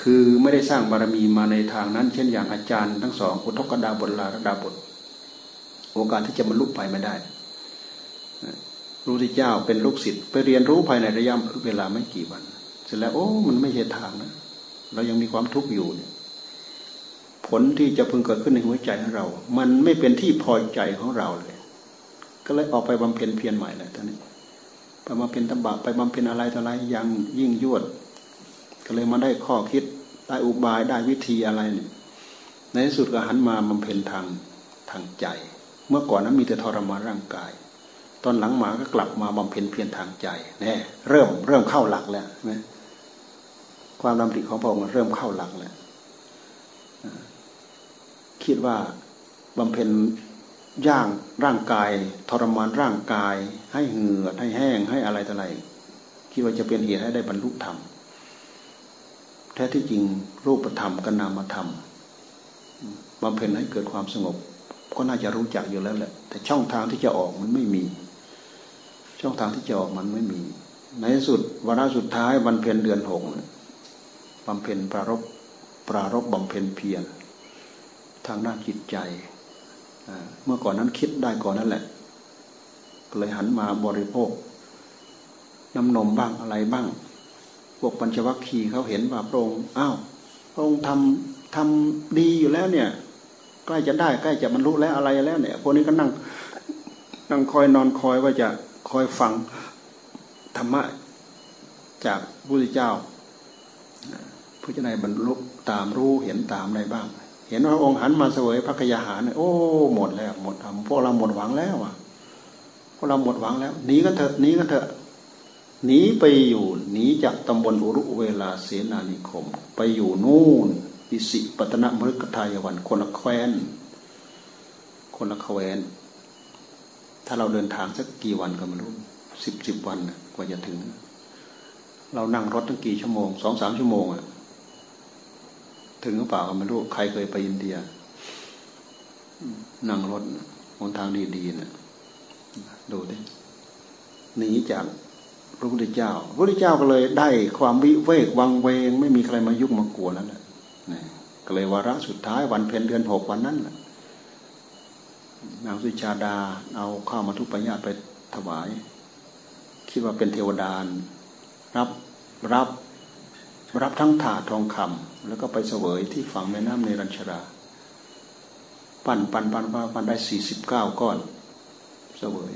คือไม่ได้สร้างบารมีมาในทางนั้น เช่นอย่างอาจารย์ทั้งสองอุทกดาบทลาระดาบท โอกาสที่จะบรรลุไปไม่ได้รู้ที่เจ้าเป็นลูกศิษย์ไปเรียนรู้ภายในระยะเวลาไม่กี่วัน เสร็จแล้วโอ้มันไม่ใช่ทางนะ เรายังมีความทุกข์อยู่เนี่ยผลที่จะพึงเกิดขึ้นในหัวใจของเรา มันไม่เป็นที่พอใจของเราเลย ก็เลยออกไปบำเพ็ญเพียรใหม่เลยตอนนี้ไปบำเพ็ญตบะไปบำเพ็ญอะไรต่ออะไรยังยิ่งยวด ก็เลยมาได้ข้อคิดได้อุบายได้วิธีอะไรเนี่ยในที่สุดก็หันมาบำเพ็ญทางทางใจ เมื่อก่อนนั้นมีแต่ทรมานร่างกาย ตอนหลังมาก็กลับมาบำเพ็ญเพียรทางใจแน่เริ่มเริ่มเข้าหลักแล้วนะ ความดำริของพระองค์เริ่มเข้าหลักแล้วคิดว่าบำเพ็ญย่างร่างกาย ทรมานร่างกาย ให้เหงื่อให้แห้งให้อะไรต่ออะไรคิดว่าจะเป็นเหตุให้ได้บรรลุธรรมแท้ที่จริงรูปธรรมกับนามธรรมบำเพ็ญให้เกิดความสงบ ก็น่าจะรู้จักอยู่แล้วแหละ แต่ช่องทางที่จะออกมันไม่มี ช่องทางที่จะออกมันไม่มี ในสุดวาระสุดท้ายวันเพ็ญเดือนหก บำเพ็ญปรารบปรารบบำเพ็ญเพียรทางด้านจิตใจ เมื่อก่อนนั้นคิดได้ก่อนนั่นแหละก็เลยหันมาบริโภค น้ำนมบ้างอะไรบ้าง พวกปัญจวัคคีย์เขาเห็นว่าพระองค์อ้าวพระองค์ทำทำดีอยู่แล้วเนี่ย ใกล้จะได้ใกล้จะบรรลุแล้วอะไรแล้วเนี่ยพวกนี้ก็นั่งนั่งคอยนอนคอยว่าจะคอยฟังธรรมะจากพระพุทธเจ้า ผู้จะได้บรรลุตามรู้เห็นตามอะไรบ้าง เห็นว่าองค์หันมาเสวยพระกยาหารโอ้หมดแล้วหมดทำพวกเราหมดหวังแล้วอะพวกเราหมดหวังแล้วหนีกันเถอะหนีกันเถอะหนีไปอยู่หนีจากตำบลอุรุเวลาเสนานิคม ไปอยู่นู่นอิสิปตนมฤคทายวันคนละแคว้น คนละแคว้น ถ้าเราเดินทางสักกี่วันก็ไม่รู้สิบสิบวันกว่าจะถึง เรานั่งรถตั้งกี่ชั่วโมงสองสามชั่วโมงอะ ถึงหรือเปล่าก็ไม่รู้ใครเคยไปอินเดียนั่งรถหนทางดีๆนะดูดิหนีจากพระพุทธเจ้าพระพุทธเจ้าก็เลยได้ความวิเวกวังเวง ไม่มีใครมายุ่งมากวนแล้วแหละก็เลยวาระสุดท้ายวันเพ็ญเดือนหกวันนั้นแหละนางสุชาดา เอาข้าวมาทุปยาไปถวาย คิดว่าเป็นเทวดารับรับรับทั้งถาดทองคำ แล้วก็ไปเสวยที่ฝั่งแม่น้ำในรัญชราปั่นปั่นปั่นปั่นได้สี่สิบเก้าก้อน เสวย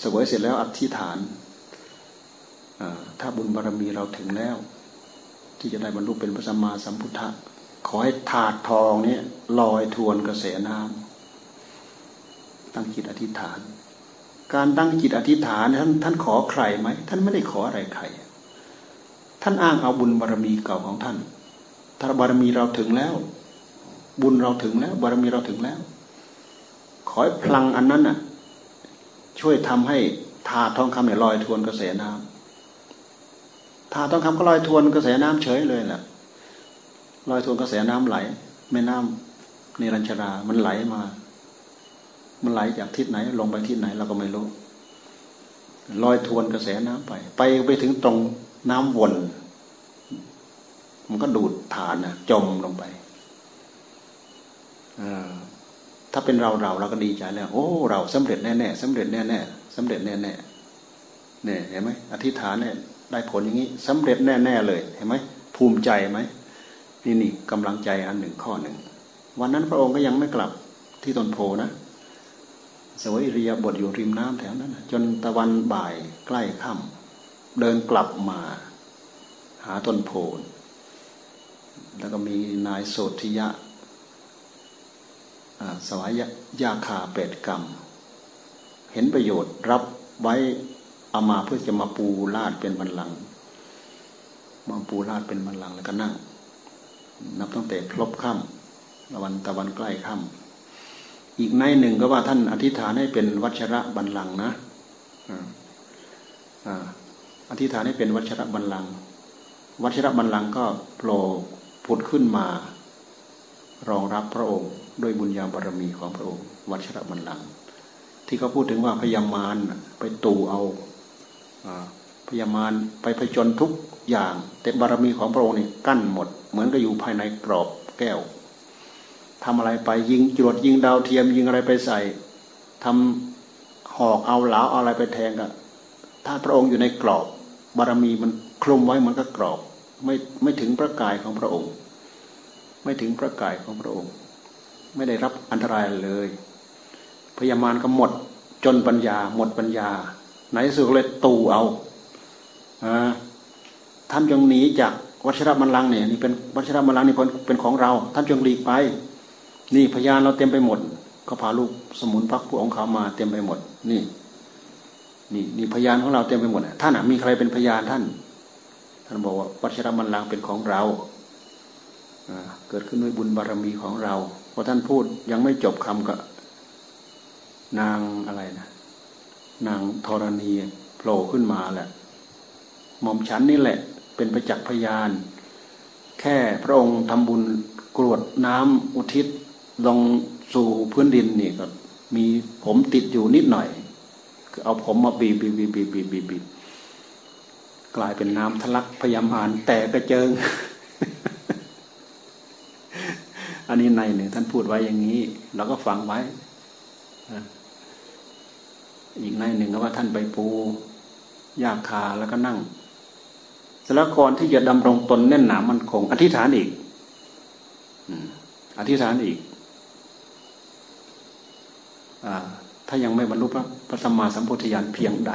เสวยเสร็จแล้วอธิษฐานถ้าบุญบารรมีเราถึงแล้ว ที่จะได้บรรลุเป็นพระสัมมาสัมพุทธะขอให้ถาดทองนี้ลอยทวนกระแสน้ำตั้งจิตอธิษฐาน การตั้งจิตอธิษฐานท่านท่านขอใครไหมท่านไม่ได้ขออะไรใคร ท่านอ้างเอาบุญบารรมีเก่าของท่าน ถ้าบารมีเราถึงแล้ว บุญเราถึงแล้ว บารมีเราถึงแล้ว ขอให้พลังอันนั้นน่ะ ช่วยทำให้ถาทองคำเนี่ยลอยทวนกระแสน้ำถาต้องคำก็ลอยทวนกระแสน้ำเฉยเลยแหละลอยทวนกระแสน้ำไหล แม่น้ำในรัญชรา มันไหลมา มันไหลจากทิศไหน ลงไปทิศไหนเราก็ไม่รู้ลอยทวนกระแสน้ำไป ไปไปถึงตรงน้ำวน มันก็ดูดฐานนะจมลงไปถ้าเป็นเราเราเราก็ดีใจแล้ว โอ้ เราสำเร็จแน่แน่สำเร็จแน่แน่สำเร็จแน่แน่เนี่ยเห็นไหมอธิษฐานเนี่ยได้ผลอย่างนี้สำเร็จแน่ๆเลย เห็นไหมภูมิใจไหมนี่นี่กำลังใจอันหนึ่งข้อหนึ่ง วันนั้นพระองค์ก็ยังไม่กลับที่ตนโพนะสวยเรียบทอยู่ริมน้ำแถวนั้นจนตะวันบ่ายใกล้ค่ำเดินกลับมา หาต้นโพ แล้วก็มีนายโสธิยะสวายยาคาเป็ดกรรม เห็นประโยชน์รับไว้เอามาเพื่อจะมาปูลาดเป็นบันลัง มาปูลาดเป็นบันลังแล้วก็นั่ง นับตั้งแต่พลบค่ำตะวันตะวันใกล้ค่ำอีกในหนึ่งก็ว่าท่านอธิษฐานให้เป็นวัชระบันลังนะอธิษฐานให้เป็นวัชระบันลัง วัชระบันลังก็โผล่ ผุดขึ้นมา รองรับพระองค์ ด้วยบุญญาบารมีของพระองค์ วัชระบันลังที่เขาพูดถึงว่าพยามารไปตูเอาพยามารไปผจญทุกอย่าง แต่บารมีของพระองค์นี่กั้นหมด เหมือนกับอยู่ภายในกรอบแก้วทำอะไรไปยิงจรวดยิงดาวเทียมยิงอะไรไปใส่ทำหอกเอาเหลาเอาอะไรไปแทงก็ถ้าพระองค์อยู่ในกรอบ บารมีมันคลุมไว้มันก็กรอบ ไม่ไม่ถึงพระกายของพระองค์ ไม่ถึงพระกายของพระองค์ ไม่ได้รับอันตรายเลย พยามารก็หมดจนปัญญา หมดปัญญาในสุดเลยตูเอาอท่านจงหนีจากวัชรบัลลังเนี่ยนี่เป็นวัชรบัลลังนี่เป็นของเรา ท่านจงหลีกไป นี่พยานเราเต็มไปหมด ก็พาลูกสมุนพักผู้องค์เขามาเต็มไปหมด นี่ นี่นี่พยานของเราเต็มไปหมดท่านมีใครเป็นพยานท่าน ท่านบอกว่าวัชรบัลลังเป็นของเราเกิดขึ้นด้วยบุญบารรมีของเราพอท่านพูดยังไม่จบคำก็นางอะไรนะ นางธรณีโผล่ขึ้นมาแหละหม่อมฉันนี่แหละ เป็นประจักษ์พยาน แค่พระองค์ทำบุญกรวดน้ำอุทิศลงสู่พื้นดินนี่ก็มีผมติดอยู่นิดหน่อย เอาผมมาบีบบีบบีบบีบบีบบีบ กลายเป็นน้ำทะลักพยายามอ่านแต่กระเจิง อันนี้ในหนึ่งท่านพูดไว้อย่างนี้เราก็ฟังไว้อีกในหนึ่งก็ว่าท่านไปปูยากคาแล้วก็นั่งสล้วก่อนที่จะดำรงตนแน่นหนามันคง อธิษฐานอีกอธิษฐานอีกอถ้ายังไม่บรรลุพระสัมมาสัมพุทธญาณเพียงใด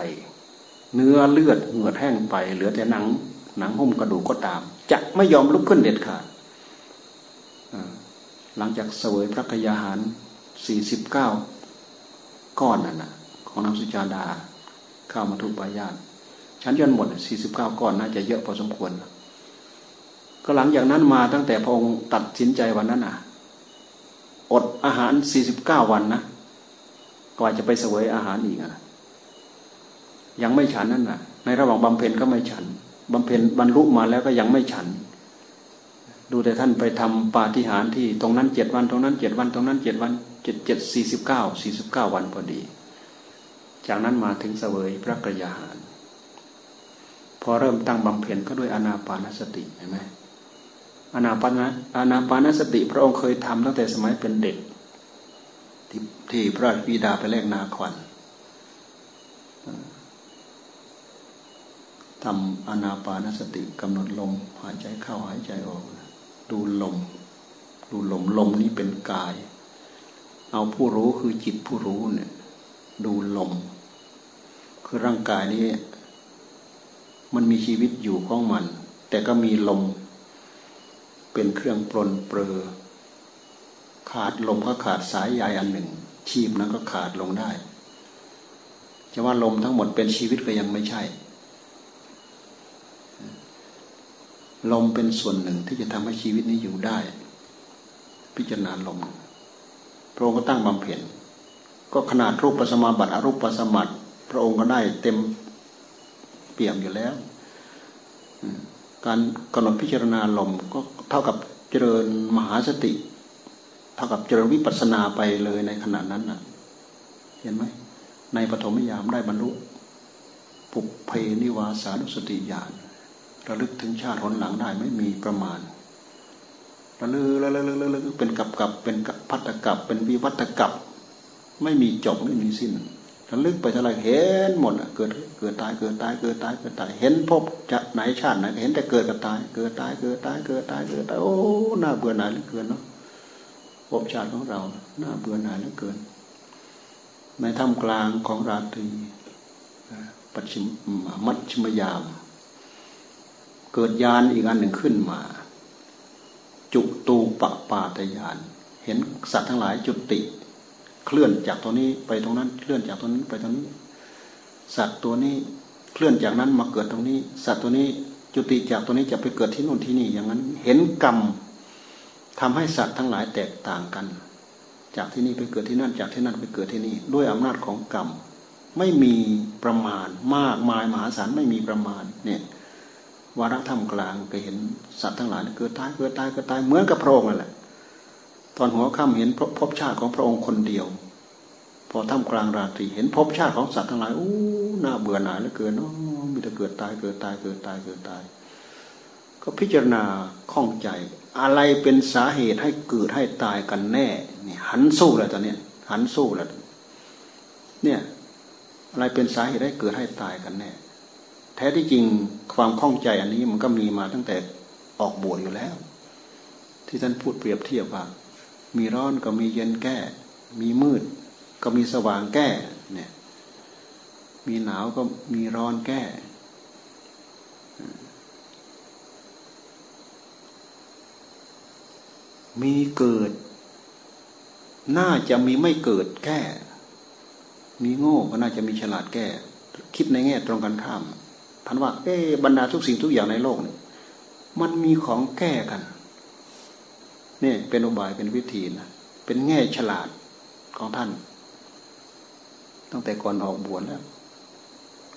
เนื้อเลือดเหงื่อแห้งไป เหลือแต่หนัง หนังหุ้มกระดูกก็ตาม จะไม่ยอมลุกขึ้นเด็ดขาดหลังจากเสวยพระกยาหารสี่สิบเก้าก้อนนั่นนะของนางสุจาดาข้าวมาทุปายาตชั้นยนหมดสี่สิบเก้าก้อนน่าจะเยอะพอสมควร ก็หลังจากนั้นมาตั้งแต่พระองค์ตัดสินใจวันนั้นน่ะ อดอาหารสี่สิบเก้าวันนะกว่าจะไปเสวยอาหารอีกอะ ยังไม่ฉันนั่นน่ะ ในระหว่างบำเพ็ญก็ไม่ฉันบำเพ็ญบรรลุมาแล้วก็ยังไม่ฉัน ดูแต่ท่านไปทำปาฏิหาริย์ที่ตรงนั้นเจ็ดวันตรงนั้นเจ็ดวันตรงนั้นเจ็ดวันเจ็ดเจ็ดสี่สิบเก้าสี่สิบเก้าวันพอดี จากนั้นมาถึงเสวยพระกระยาหาร พอเริ่มตั้งบำเพ็ญก็ด้วยอนาปานสติเห็นไหมอนาปานอนาปานสติ พระองค์เคยทำตั้งแต่สมัยเป็นเด็ก ที่ที่พระบิดาไปแลกนาควัน ทำอนาปานสติกำหนดลมหายใจเข้าหายใจออก ดูลม ดูลมลมนี้เป็นกาย เอาผู้รู้คือจิตผู้รู้เนี่ย ดูลม คือร่างกายนี้มันมีชีวิตอยู่ของมัน แต่ก็มีลม เป็นเครื่องปลนเปลือ ขาดลมก็ขาดสายใยอันหนึ่ง ชีพนั้นก็ขาดลงได้จะว่าลมทั้งหมดเป็นชีวิตก็ยังไม่ใช่ ลมเป็นส่วนหนึ่งที่จะทำให้ชีวิตนี้อยู่ได้ พิจารณาลมพระองค์ก็ตั้งบำเพ็ญก็ขนาดรูปปัสมาบัติอรูปปัสมัติ พระองค์ก็ได้เต็มเปี่ยมอยู่แล้ว การกำหนดพิจารณาลมก็เท่ากับเจริญมหาสติ เท่ากับเจริญวิปัสนาไปเลยในขณะนั้นน่ะ เห็นไหมในปฐมยามได้บรรลุปุเพนิวาสานุสติญาณ ระลึกถึงชาติหนหลังได้ไม่มีประมาณระลึกระลึกระลึกเป็นกับกับเป็นกับพัตกับเป็นวิวัตกับไม่มีจบไม่มีสิ้นระลึกไปเท่าไรเห็นหมดเกิดเกิดตายเกิดตายเกิดตายเกิดตายเห็นพบจะไหนชาติไหนเห็นแต่เกิดกับตาย เกิดตายเกิดตายเกิดตายเกิดตายโอ้หน่าเบื่อหน่ายเหลือเกินเนาะภพชาติของเราหน่าเบื่อหน่ายเหลือเกิน ในท่ามกลางของราตรีปัจฉิมมัชชิมยาม เกิดยานอีกอันหนึ่งขึ้นมา จุตูปปาตยาน เห็นสัตว์ทั้งหลายจุติ เคลื่อนจากตัวนี้ไปตรงนั้น เคลื่อนจากตัวนี้นไปตรงนี้ สัตว์ตัวนี้เคลื่อนจากนั้นมาเกิดตรงนี้ สัตว์ตัวนี้จุติจากตัวนี้จะไปเกิดที่นู่นที่นี่ อย่างนั้น เห็นกรรมทำให้สัตว์ทั้งหลายแตกต่างกัน จากที่นี่ไปเกิดที่นั่น จากที่นั่นไปเกิดที่นี่ ด้วยอำนาจของกรรมไม่มีประมาณมากมายมหาศาลไม่มีประมาณเนี่ย วาระธรรมกลางก็เห็นสัตว์ทั้งหลายเกิดตายเกิดตายเกิดตายเหมือนกับพระองค์นั่นแหละตอนหัวค่ำเห็นภพชาติของพระองค์คนเดียว พอท่ามกลางราตรีเห็นภพชาติของสัตว์ทั้งหลายอู้น่าเบื่อหน่ายเหลือเกินเนาะมีแต่เกิดตายเกิดตายเกิดตายเกิดตาย ก็พิจารณาข้องใจ อะไรเป็นสาเหตุให้เกิดให้ตายกันแน่นี่หันสู้แล้วตอนนี้หันสู้แล้วเนี่ย อะไรเป็นสาเหตุให้เกิดให้ตายกันแน่ แท้ที่จริงความข้องใจอันนี้มันก็มีมาตั้งแต่ออกบวชอยู่แล้ว ที่ท่านพูดเปรียบเทียบว่า มีร้อนก็มีเย็นแก้ มีมืด ก็มีสว่างแก้เนี่ยมีหนาวก็มีร้อนแก้ มีเกิด น่าจะมีไม่เกิดแก้ มีโง่ก็น่าจะมีฉลาดแก้ คิดในแง่ตรงกันข้าม นว่า เอ๊บรรดาทุกสิ่งทุกอย่างในโลกนี่มันมีของแก้กันนี่เป็นอุบายเป็นวิธีนะเป็นแง่ฉลาดของท่าน ตั้งแต่ก่อนออกบวชแล้ว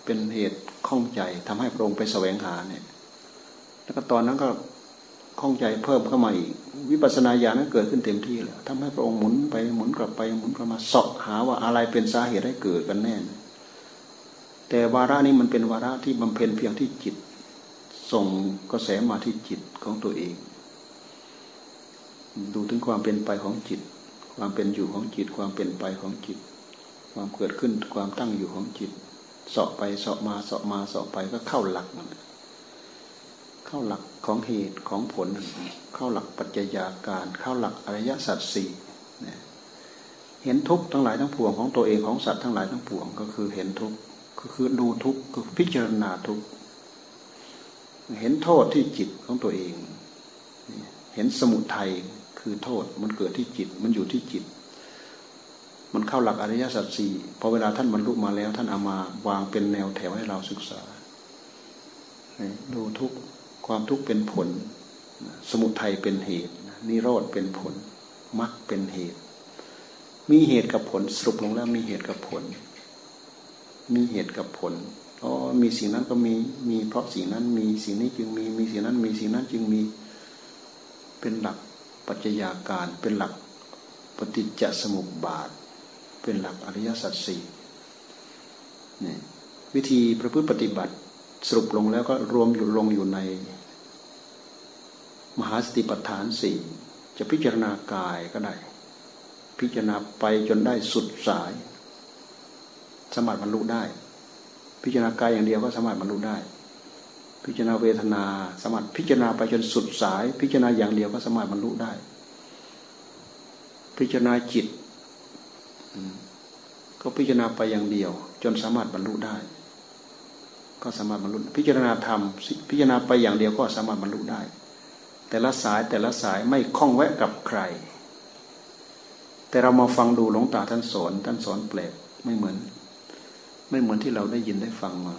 เป็นเหตุข้องใจทำให้พระองค์ไปแสวงหาเนี่ย แล้วก็ตอนนั้นก็ข้องใจเพิ่มเข้ามาอีก วิปัสสนาญาณนั้นเกิดขึ้นเต็มที่แล้วทำให้พระองค์หมุนไปหมุนกลับไปหมุนกลับมาสอบหาว่าอะไรเป็นสาเหตุให้เกิดกันแน่ แต่วาระนี้มันเป็นวาระที่บำเพ็ญเพียงที่จิต ส่งกระแสมาที่จิตของตัวเอง ดูถึงความเป็นไปของจิต ความเป็นอยู่ของจิต ความเป็นไปของจิต ความเกิดขึ้นความตั้งอยู่ของจิตสอบไปสอบมาสอบมาสอบไปก็เข้าหลักมันเข้าหลักของเหตุของผล เข้าหลักปัจจัยาการ เข้าหลักอริยสัจสี่เห็นทุกข์ทั้งหลายทั้งปวงของตัวเองของสัตว์ทั้งหลายทั้งปวงก็คือเห็นทุกข์ ก็คือดูทุกข์คือพิจารณาทุกข์เห็นโทษที่จิตของตัวเอง เห็นสมุทัยคือโทษมันเกิดที่จิต มันอยู่ที่จิต มันเข้าหลักอริยสัจสี่พอเวลาท่านบรรลุมาแล้วท่านเอามาวางเป็นแนวแถวให้เราศึกษาดูทุกความทุกข์เป็นผล สมุทัยเป็นเหตุ นิโรธเป็นผลมรรคเป็นเหตุ มีเหตุกับผลสรุปลงแล้วมีเหตุกับผล มีเหตุกับผลอ๋อมีสิ่งนั้นก็มีมีเพราะสิ่งนั้นมีสิ่งนี้จึงมีมีสิ่งนั้นมีสิ่งนั้นจึงมีเป็นหลักปัจจัยาการเป็นหลักปฏิจจสมุปบาท เป็นหลักอริยสัจสี่นี่วิธีประพฤติปฏิบัติสรุปลงแล้วก็รวมอยู่ลงอยู่ใน มหาสติปัฏฐานสี่จะพิจารณากายก็ได้ พิจารณาไปจนได้สุดสาย สามารถบรรลุได้ พิจารณากายอย่างเดียวก็สามารถบรรลุได้ พิจารณาเวทนาสามารถพิจารณาไปจนสุดสาย พิจารณาอย่างเดียวก็สามารถบรรลุได้ พิจารณาจิต ก็พิจารณาไปอย่างเดียว จนสามารถบรรลุได้ ก็สามารถบรรลุพิจารณาธรรม พิจารณาไปอย่างเดียวก็สามารถบรรลุได้ แต่ละสายแต่ละสายไม่คล้องแวะกับใครแต่เรามาฟังดูหลวงตาท่านสอนท่านสอนแปลกไม่เหมือน ไม่เหมือนที่เราได้ยินได้ฟังมา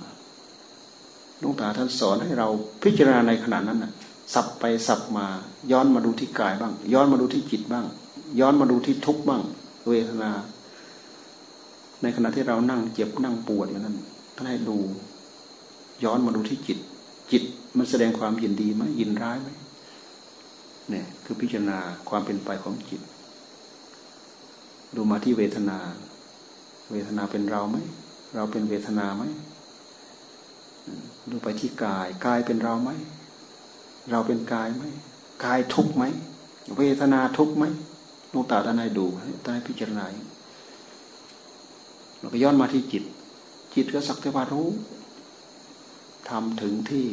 ลวงตาท่านสอนให้เราพิจารณาในขณะนั้นน่ะ สับไปสับมา ย้อนมาดูที่กายบ้าง ย้อนมาดูที่จิตบ้าง ย้อนมาดูที่ทุกบ้าง เวทนา ในขณะที่เรานั่งเจ็บนั่งปวดอย่างนั้นท่านให้ดู ย้อนมาดูที่จิต จิตมันแสดงความยินดีไหมยินร้ายไหมเนี่ยคือพิจารณาความเป็นไปของจิต ดูมาที่เวทนา เวทนาเป็นเราไหม เราเป็นเวทนาไหมดูไปที่กายกายเป็นเราไหมเราเป็นกายไหมกายทุกไหมเวทนาทุกไหมลูกตาท่าให้ดูท่าให้พิจารณาเราก็ย้อนมาที่จิต จิตก็สักแต่ว่ารู้ทำถึงที่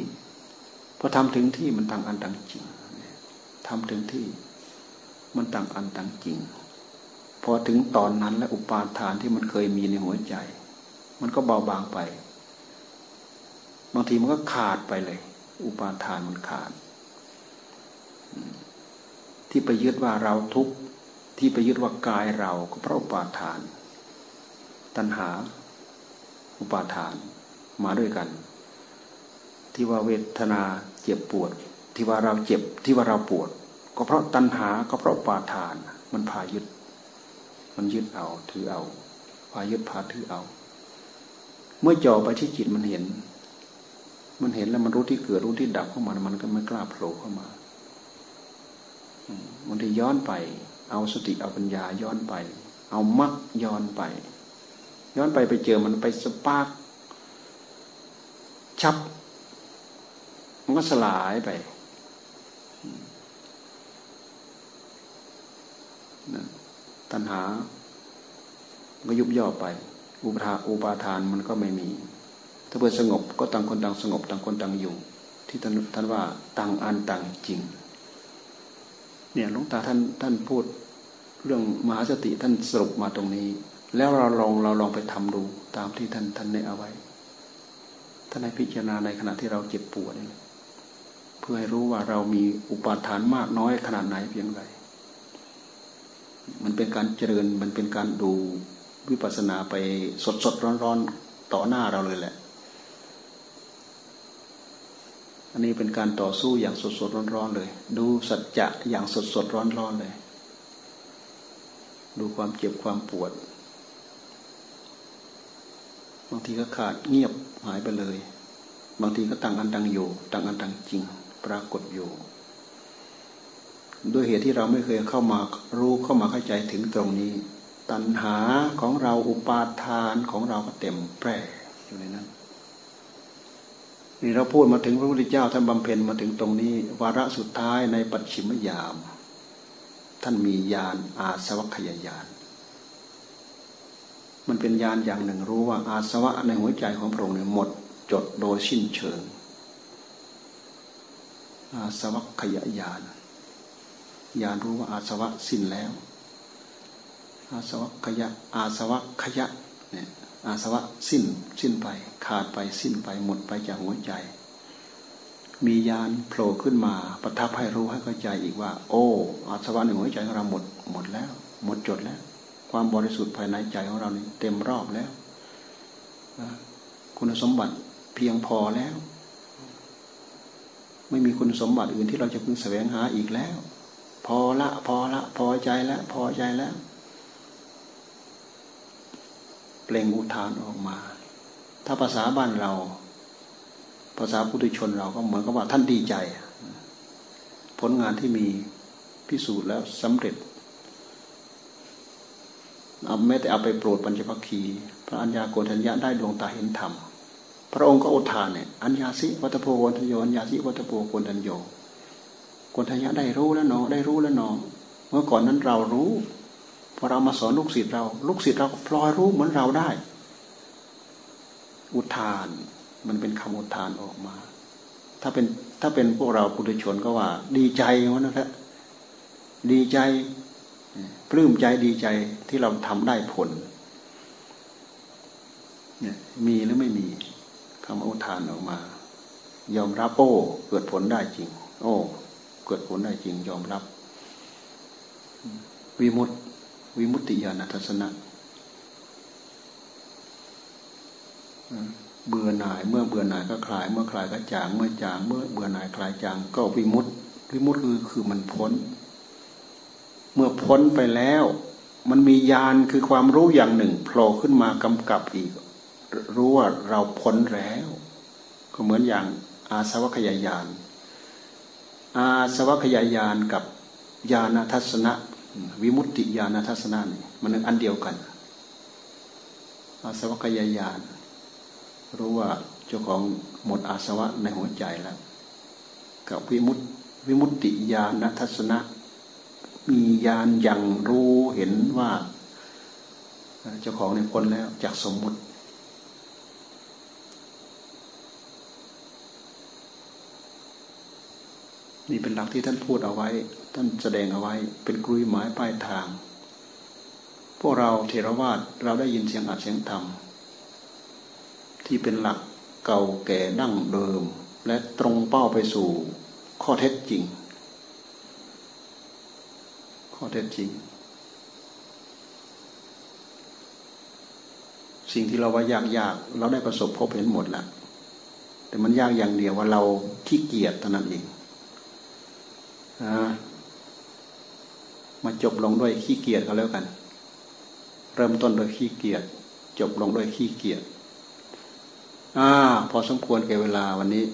พอทำถึงที่มันต่างอันต่างจริงทำถึงที่มันต่างอันต่างจริงพอถึงตอนนั้นและอุปาทานที่มันเคยมีในหัวใจ มันก็เบาบางไป บางทีมันก็ขาดไปเลย อุปาทานมันขาด ที่ไปยึดว่าเราทุกที่ไปยึดว่ากายเราก็เพราะอุปาทาน ตัณหา อุปาทานมาด้วยกัน ที่ว่าเวทนาเจ็บปวด ที่ว่าเราเจ็บที่ว่าเราปวด ก็เพราะตัณหาก็เพราะปาทาน มันพายึด มันยึดเอาถือเอาพายึดพาถือเอา เมื่อจ่อไปที่จิตมันเห็น มันเห็นแล้วมันรู้ที่เกิดรู้ที่ดับเข้ามามันก็ไม่กล้าโผล่เข้ามามันที่ย้อนไป เอาสติเอาปัญญาย้อนไป เอามักย้อนไป ย้อนไปไปเจอมันไปสปาร์กชับ มันก็สลายไปตัณหาก็ยุบย่อไป อุปทาอุปาทานมันก็ไม่มี ถ้าเพื่อสงบก็ต่างคนต่างสงบต่างคนต่างอยู่ ที่ท่านท่านว่าต่างอันต่างจริง เนี่ยหลวงตาท่านท่านพูดเรื่องมหาสติท่านสรุปมาตรงนี้ แล้วเราลองเราลองไปทำดูตามที่ท่านท่านได้เอาไว้ท่านให้พิจารณาในขณะที่เราเจ็บปวดนี่เพื่อให้รู้ว่าเรามีอุปาทานมากน้อยขนาดไหนเพียงไรมันเป็นการเจริญมันเป็นการดู วิปัสสนาไปสดสดร้อนร้อนต่อหน้าเราเลยแหละ อันนี้เป็นการต่อสู้อย่างสดสดร้อนๆเลย ดูสัจจะอย่างสดสดร้อนๆเลย ดูความเจ็บความปวด บางทีก็ขาดเงียบหายไปเลย บางทีก็ต่างอันต่างอยู่ต่างอันต่างจริง ปรากฏอยู่ด้วยเหตุที่เราไม่เคยเข้ามารู้เข้ามาเข้าใจถึงตรงนี้ ตัณหาของเราอุปาทานของเราก็เต็มแปร่อยู่ในนั้นนี่เราพูดมาถึงพระพุทธเจ้าท่านบำเพ็ญมาถึงตรงนี้ วาระสุดท้ายในปัจฉิมยาม ท่านมียานอาสวัคยายานมันเป็นยานอย่างหนึ่งรู้ว่าอาสวะในหัวใจของพระองค์เนี่ยหมดจดโดยสิ้นเชิง อาสวัคยายานยานรู้ว่าอาสวะสิ้นแล้ว อาสวัคยะอาสวัคยะเนี่ยอาสวะสิ้นสิ้นไปขาดไปสิ้นไปหมดไปจากหัวใจ มียานโผล่ขึ้นมาประทับให้รู้ให้เข้าใจอีกว่า โอ้อาสวะในหัวใจของเราหมดหมดแล้ว หมดจดแล้ว ความบริสุทธิ์ภายในใจของเรานี่เต็มรอบแล้วคุณสมบัติเพียงพอแล้ว ไม่มีคุณสมบัติอื่นที่เราจะพึงแสวงหาอีกแล้ว พอละพอละ พอใจแล้วพอใจแล้ว เปล่งอุทานออกมา ถ้าภาษาบ้านเรา ภาษาพุทธชนเราก็เหมือนกับว่าท่านดีใจ ผลงานที่มีพิสูจน์แล้วสำเร็จเอาแม้แต่เอาไปโปรดปัญจพัคคีพระอัญญาโกณทัญญาได้ดวงตาเห็นธรรม พระองค์ก็อุทานเนี่ยอัญญาสิวัตโพโกณทัญโยอัญญาสิวัตโพโกณทัญโยโกณทัญญาได้รู้แล้วเนาะได้รู้แล้วเนาะเมื่อก่อนนั้นเรารู้ อเรามาสอนลูกศิษย์เรา ลูกศิษย์เราก็พลอยรู้เหมือนเราได้ อุทาน มันเป็นคำอุทานออกมา ถ้าเป็นถ้าเป็นพวกเราปุถุชนก็ว่า ดีใจวะนะครดีใจปลื้มใจดีใจที่เราทำได้ผลเนี่ยมีหรือไม่มีคำอุทานออกมา ยอมรับโอ้เกิดผลได้จริง โอ้ เกิดผลได้จริง ยอมรับ วิมุตติ วิมุตติญาณทัศนะเบื่อหน่ายเมื่อเบื่อหน่ายก็คลาย เมื่อคลายก็จาง เมื่อจาง เมื่อเบื่อหน่ายคลายจาง ก็วิมุตติวิมุตติคือคือมันพ้น เมื่อพ้นไปแล้ว มันมีญาณคือความรู้อย่างหนึ่งโผล่ขึ้นมากำกับอีก รู้ว่าเราพ้นแล้ว ก็เหมือนอย่างอาสวัคยายานอาสวัคยายานกับญาณทัศนะ วิมุตติญาณทัศนะนี่มันอันเดียวกันอาสวัคยายานรู้ว่าเจ้าของหมดอาสวะในหัวใจแล้ว กับวิมุตวิมุตติญาณทัศนะ มีญาณยังรู้เห็นว่า เจ้าของในพ้นแล้วจากสมมุติ นี่เป็นหลักที่ท่านพูดเอาไว้ ท่านแสดงเอาไว้ เป็นกลุยหมายป้ายทาง พวกเราเทรวาสเราได้ยินเสียงอัดเสียงธรรมที่เป็นหลักเก่าแก่ดั้งเดิม และตรงเป้าไปสู่ข้อเท็จจริง ข้อเท็จจริง สิ่งที่เราว่ายากยากเราได้ประสบพบเห็นหมดแล้วแต่มันยากอย่างเดียวว่าเราขี้เกียจเท่านั้นเอง มาจบลงด้วยขี้เกียจก็แล้วกัน เริ่มต้นด้วยขี้เกียจจบลงด้วยขี้เกียจอ่าพอสมควรแก่เวลาวันนี้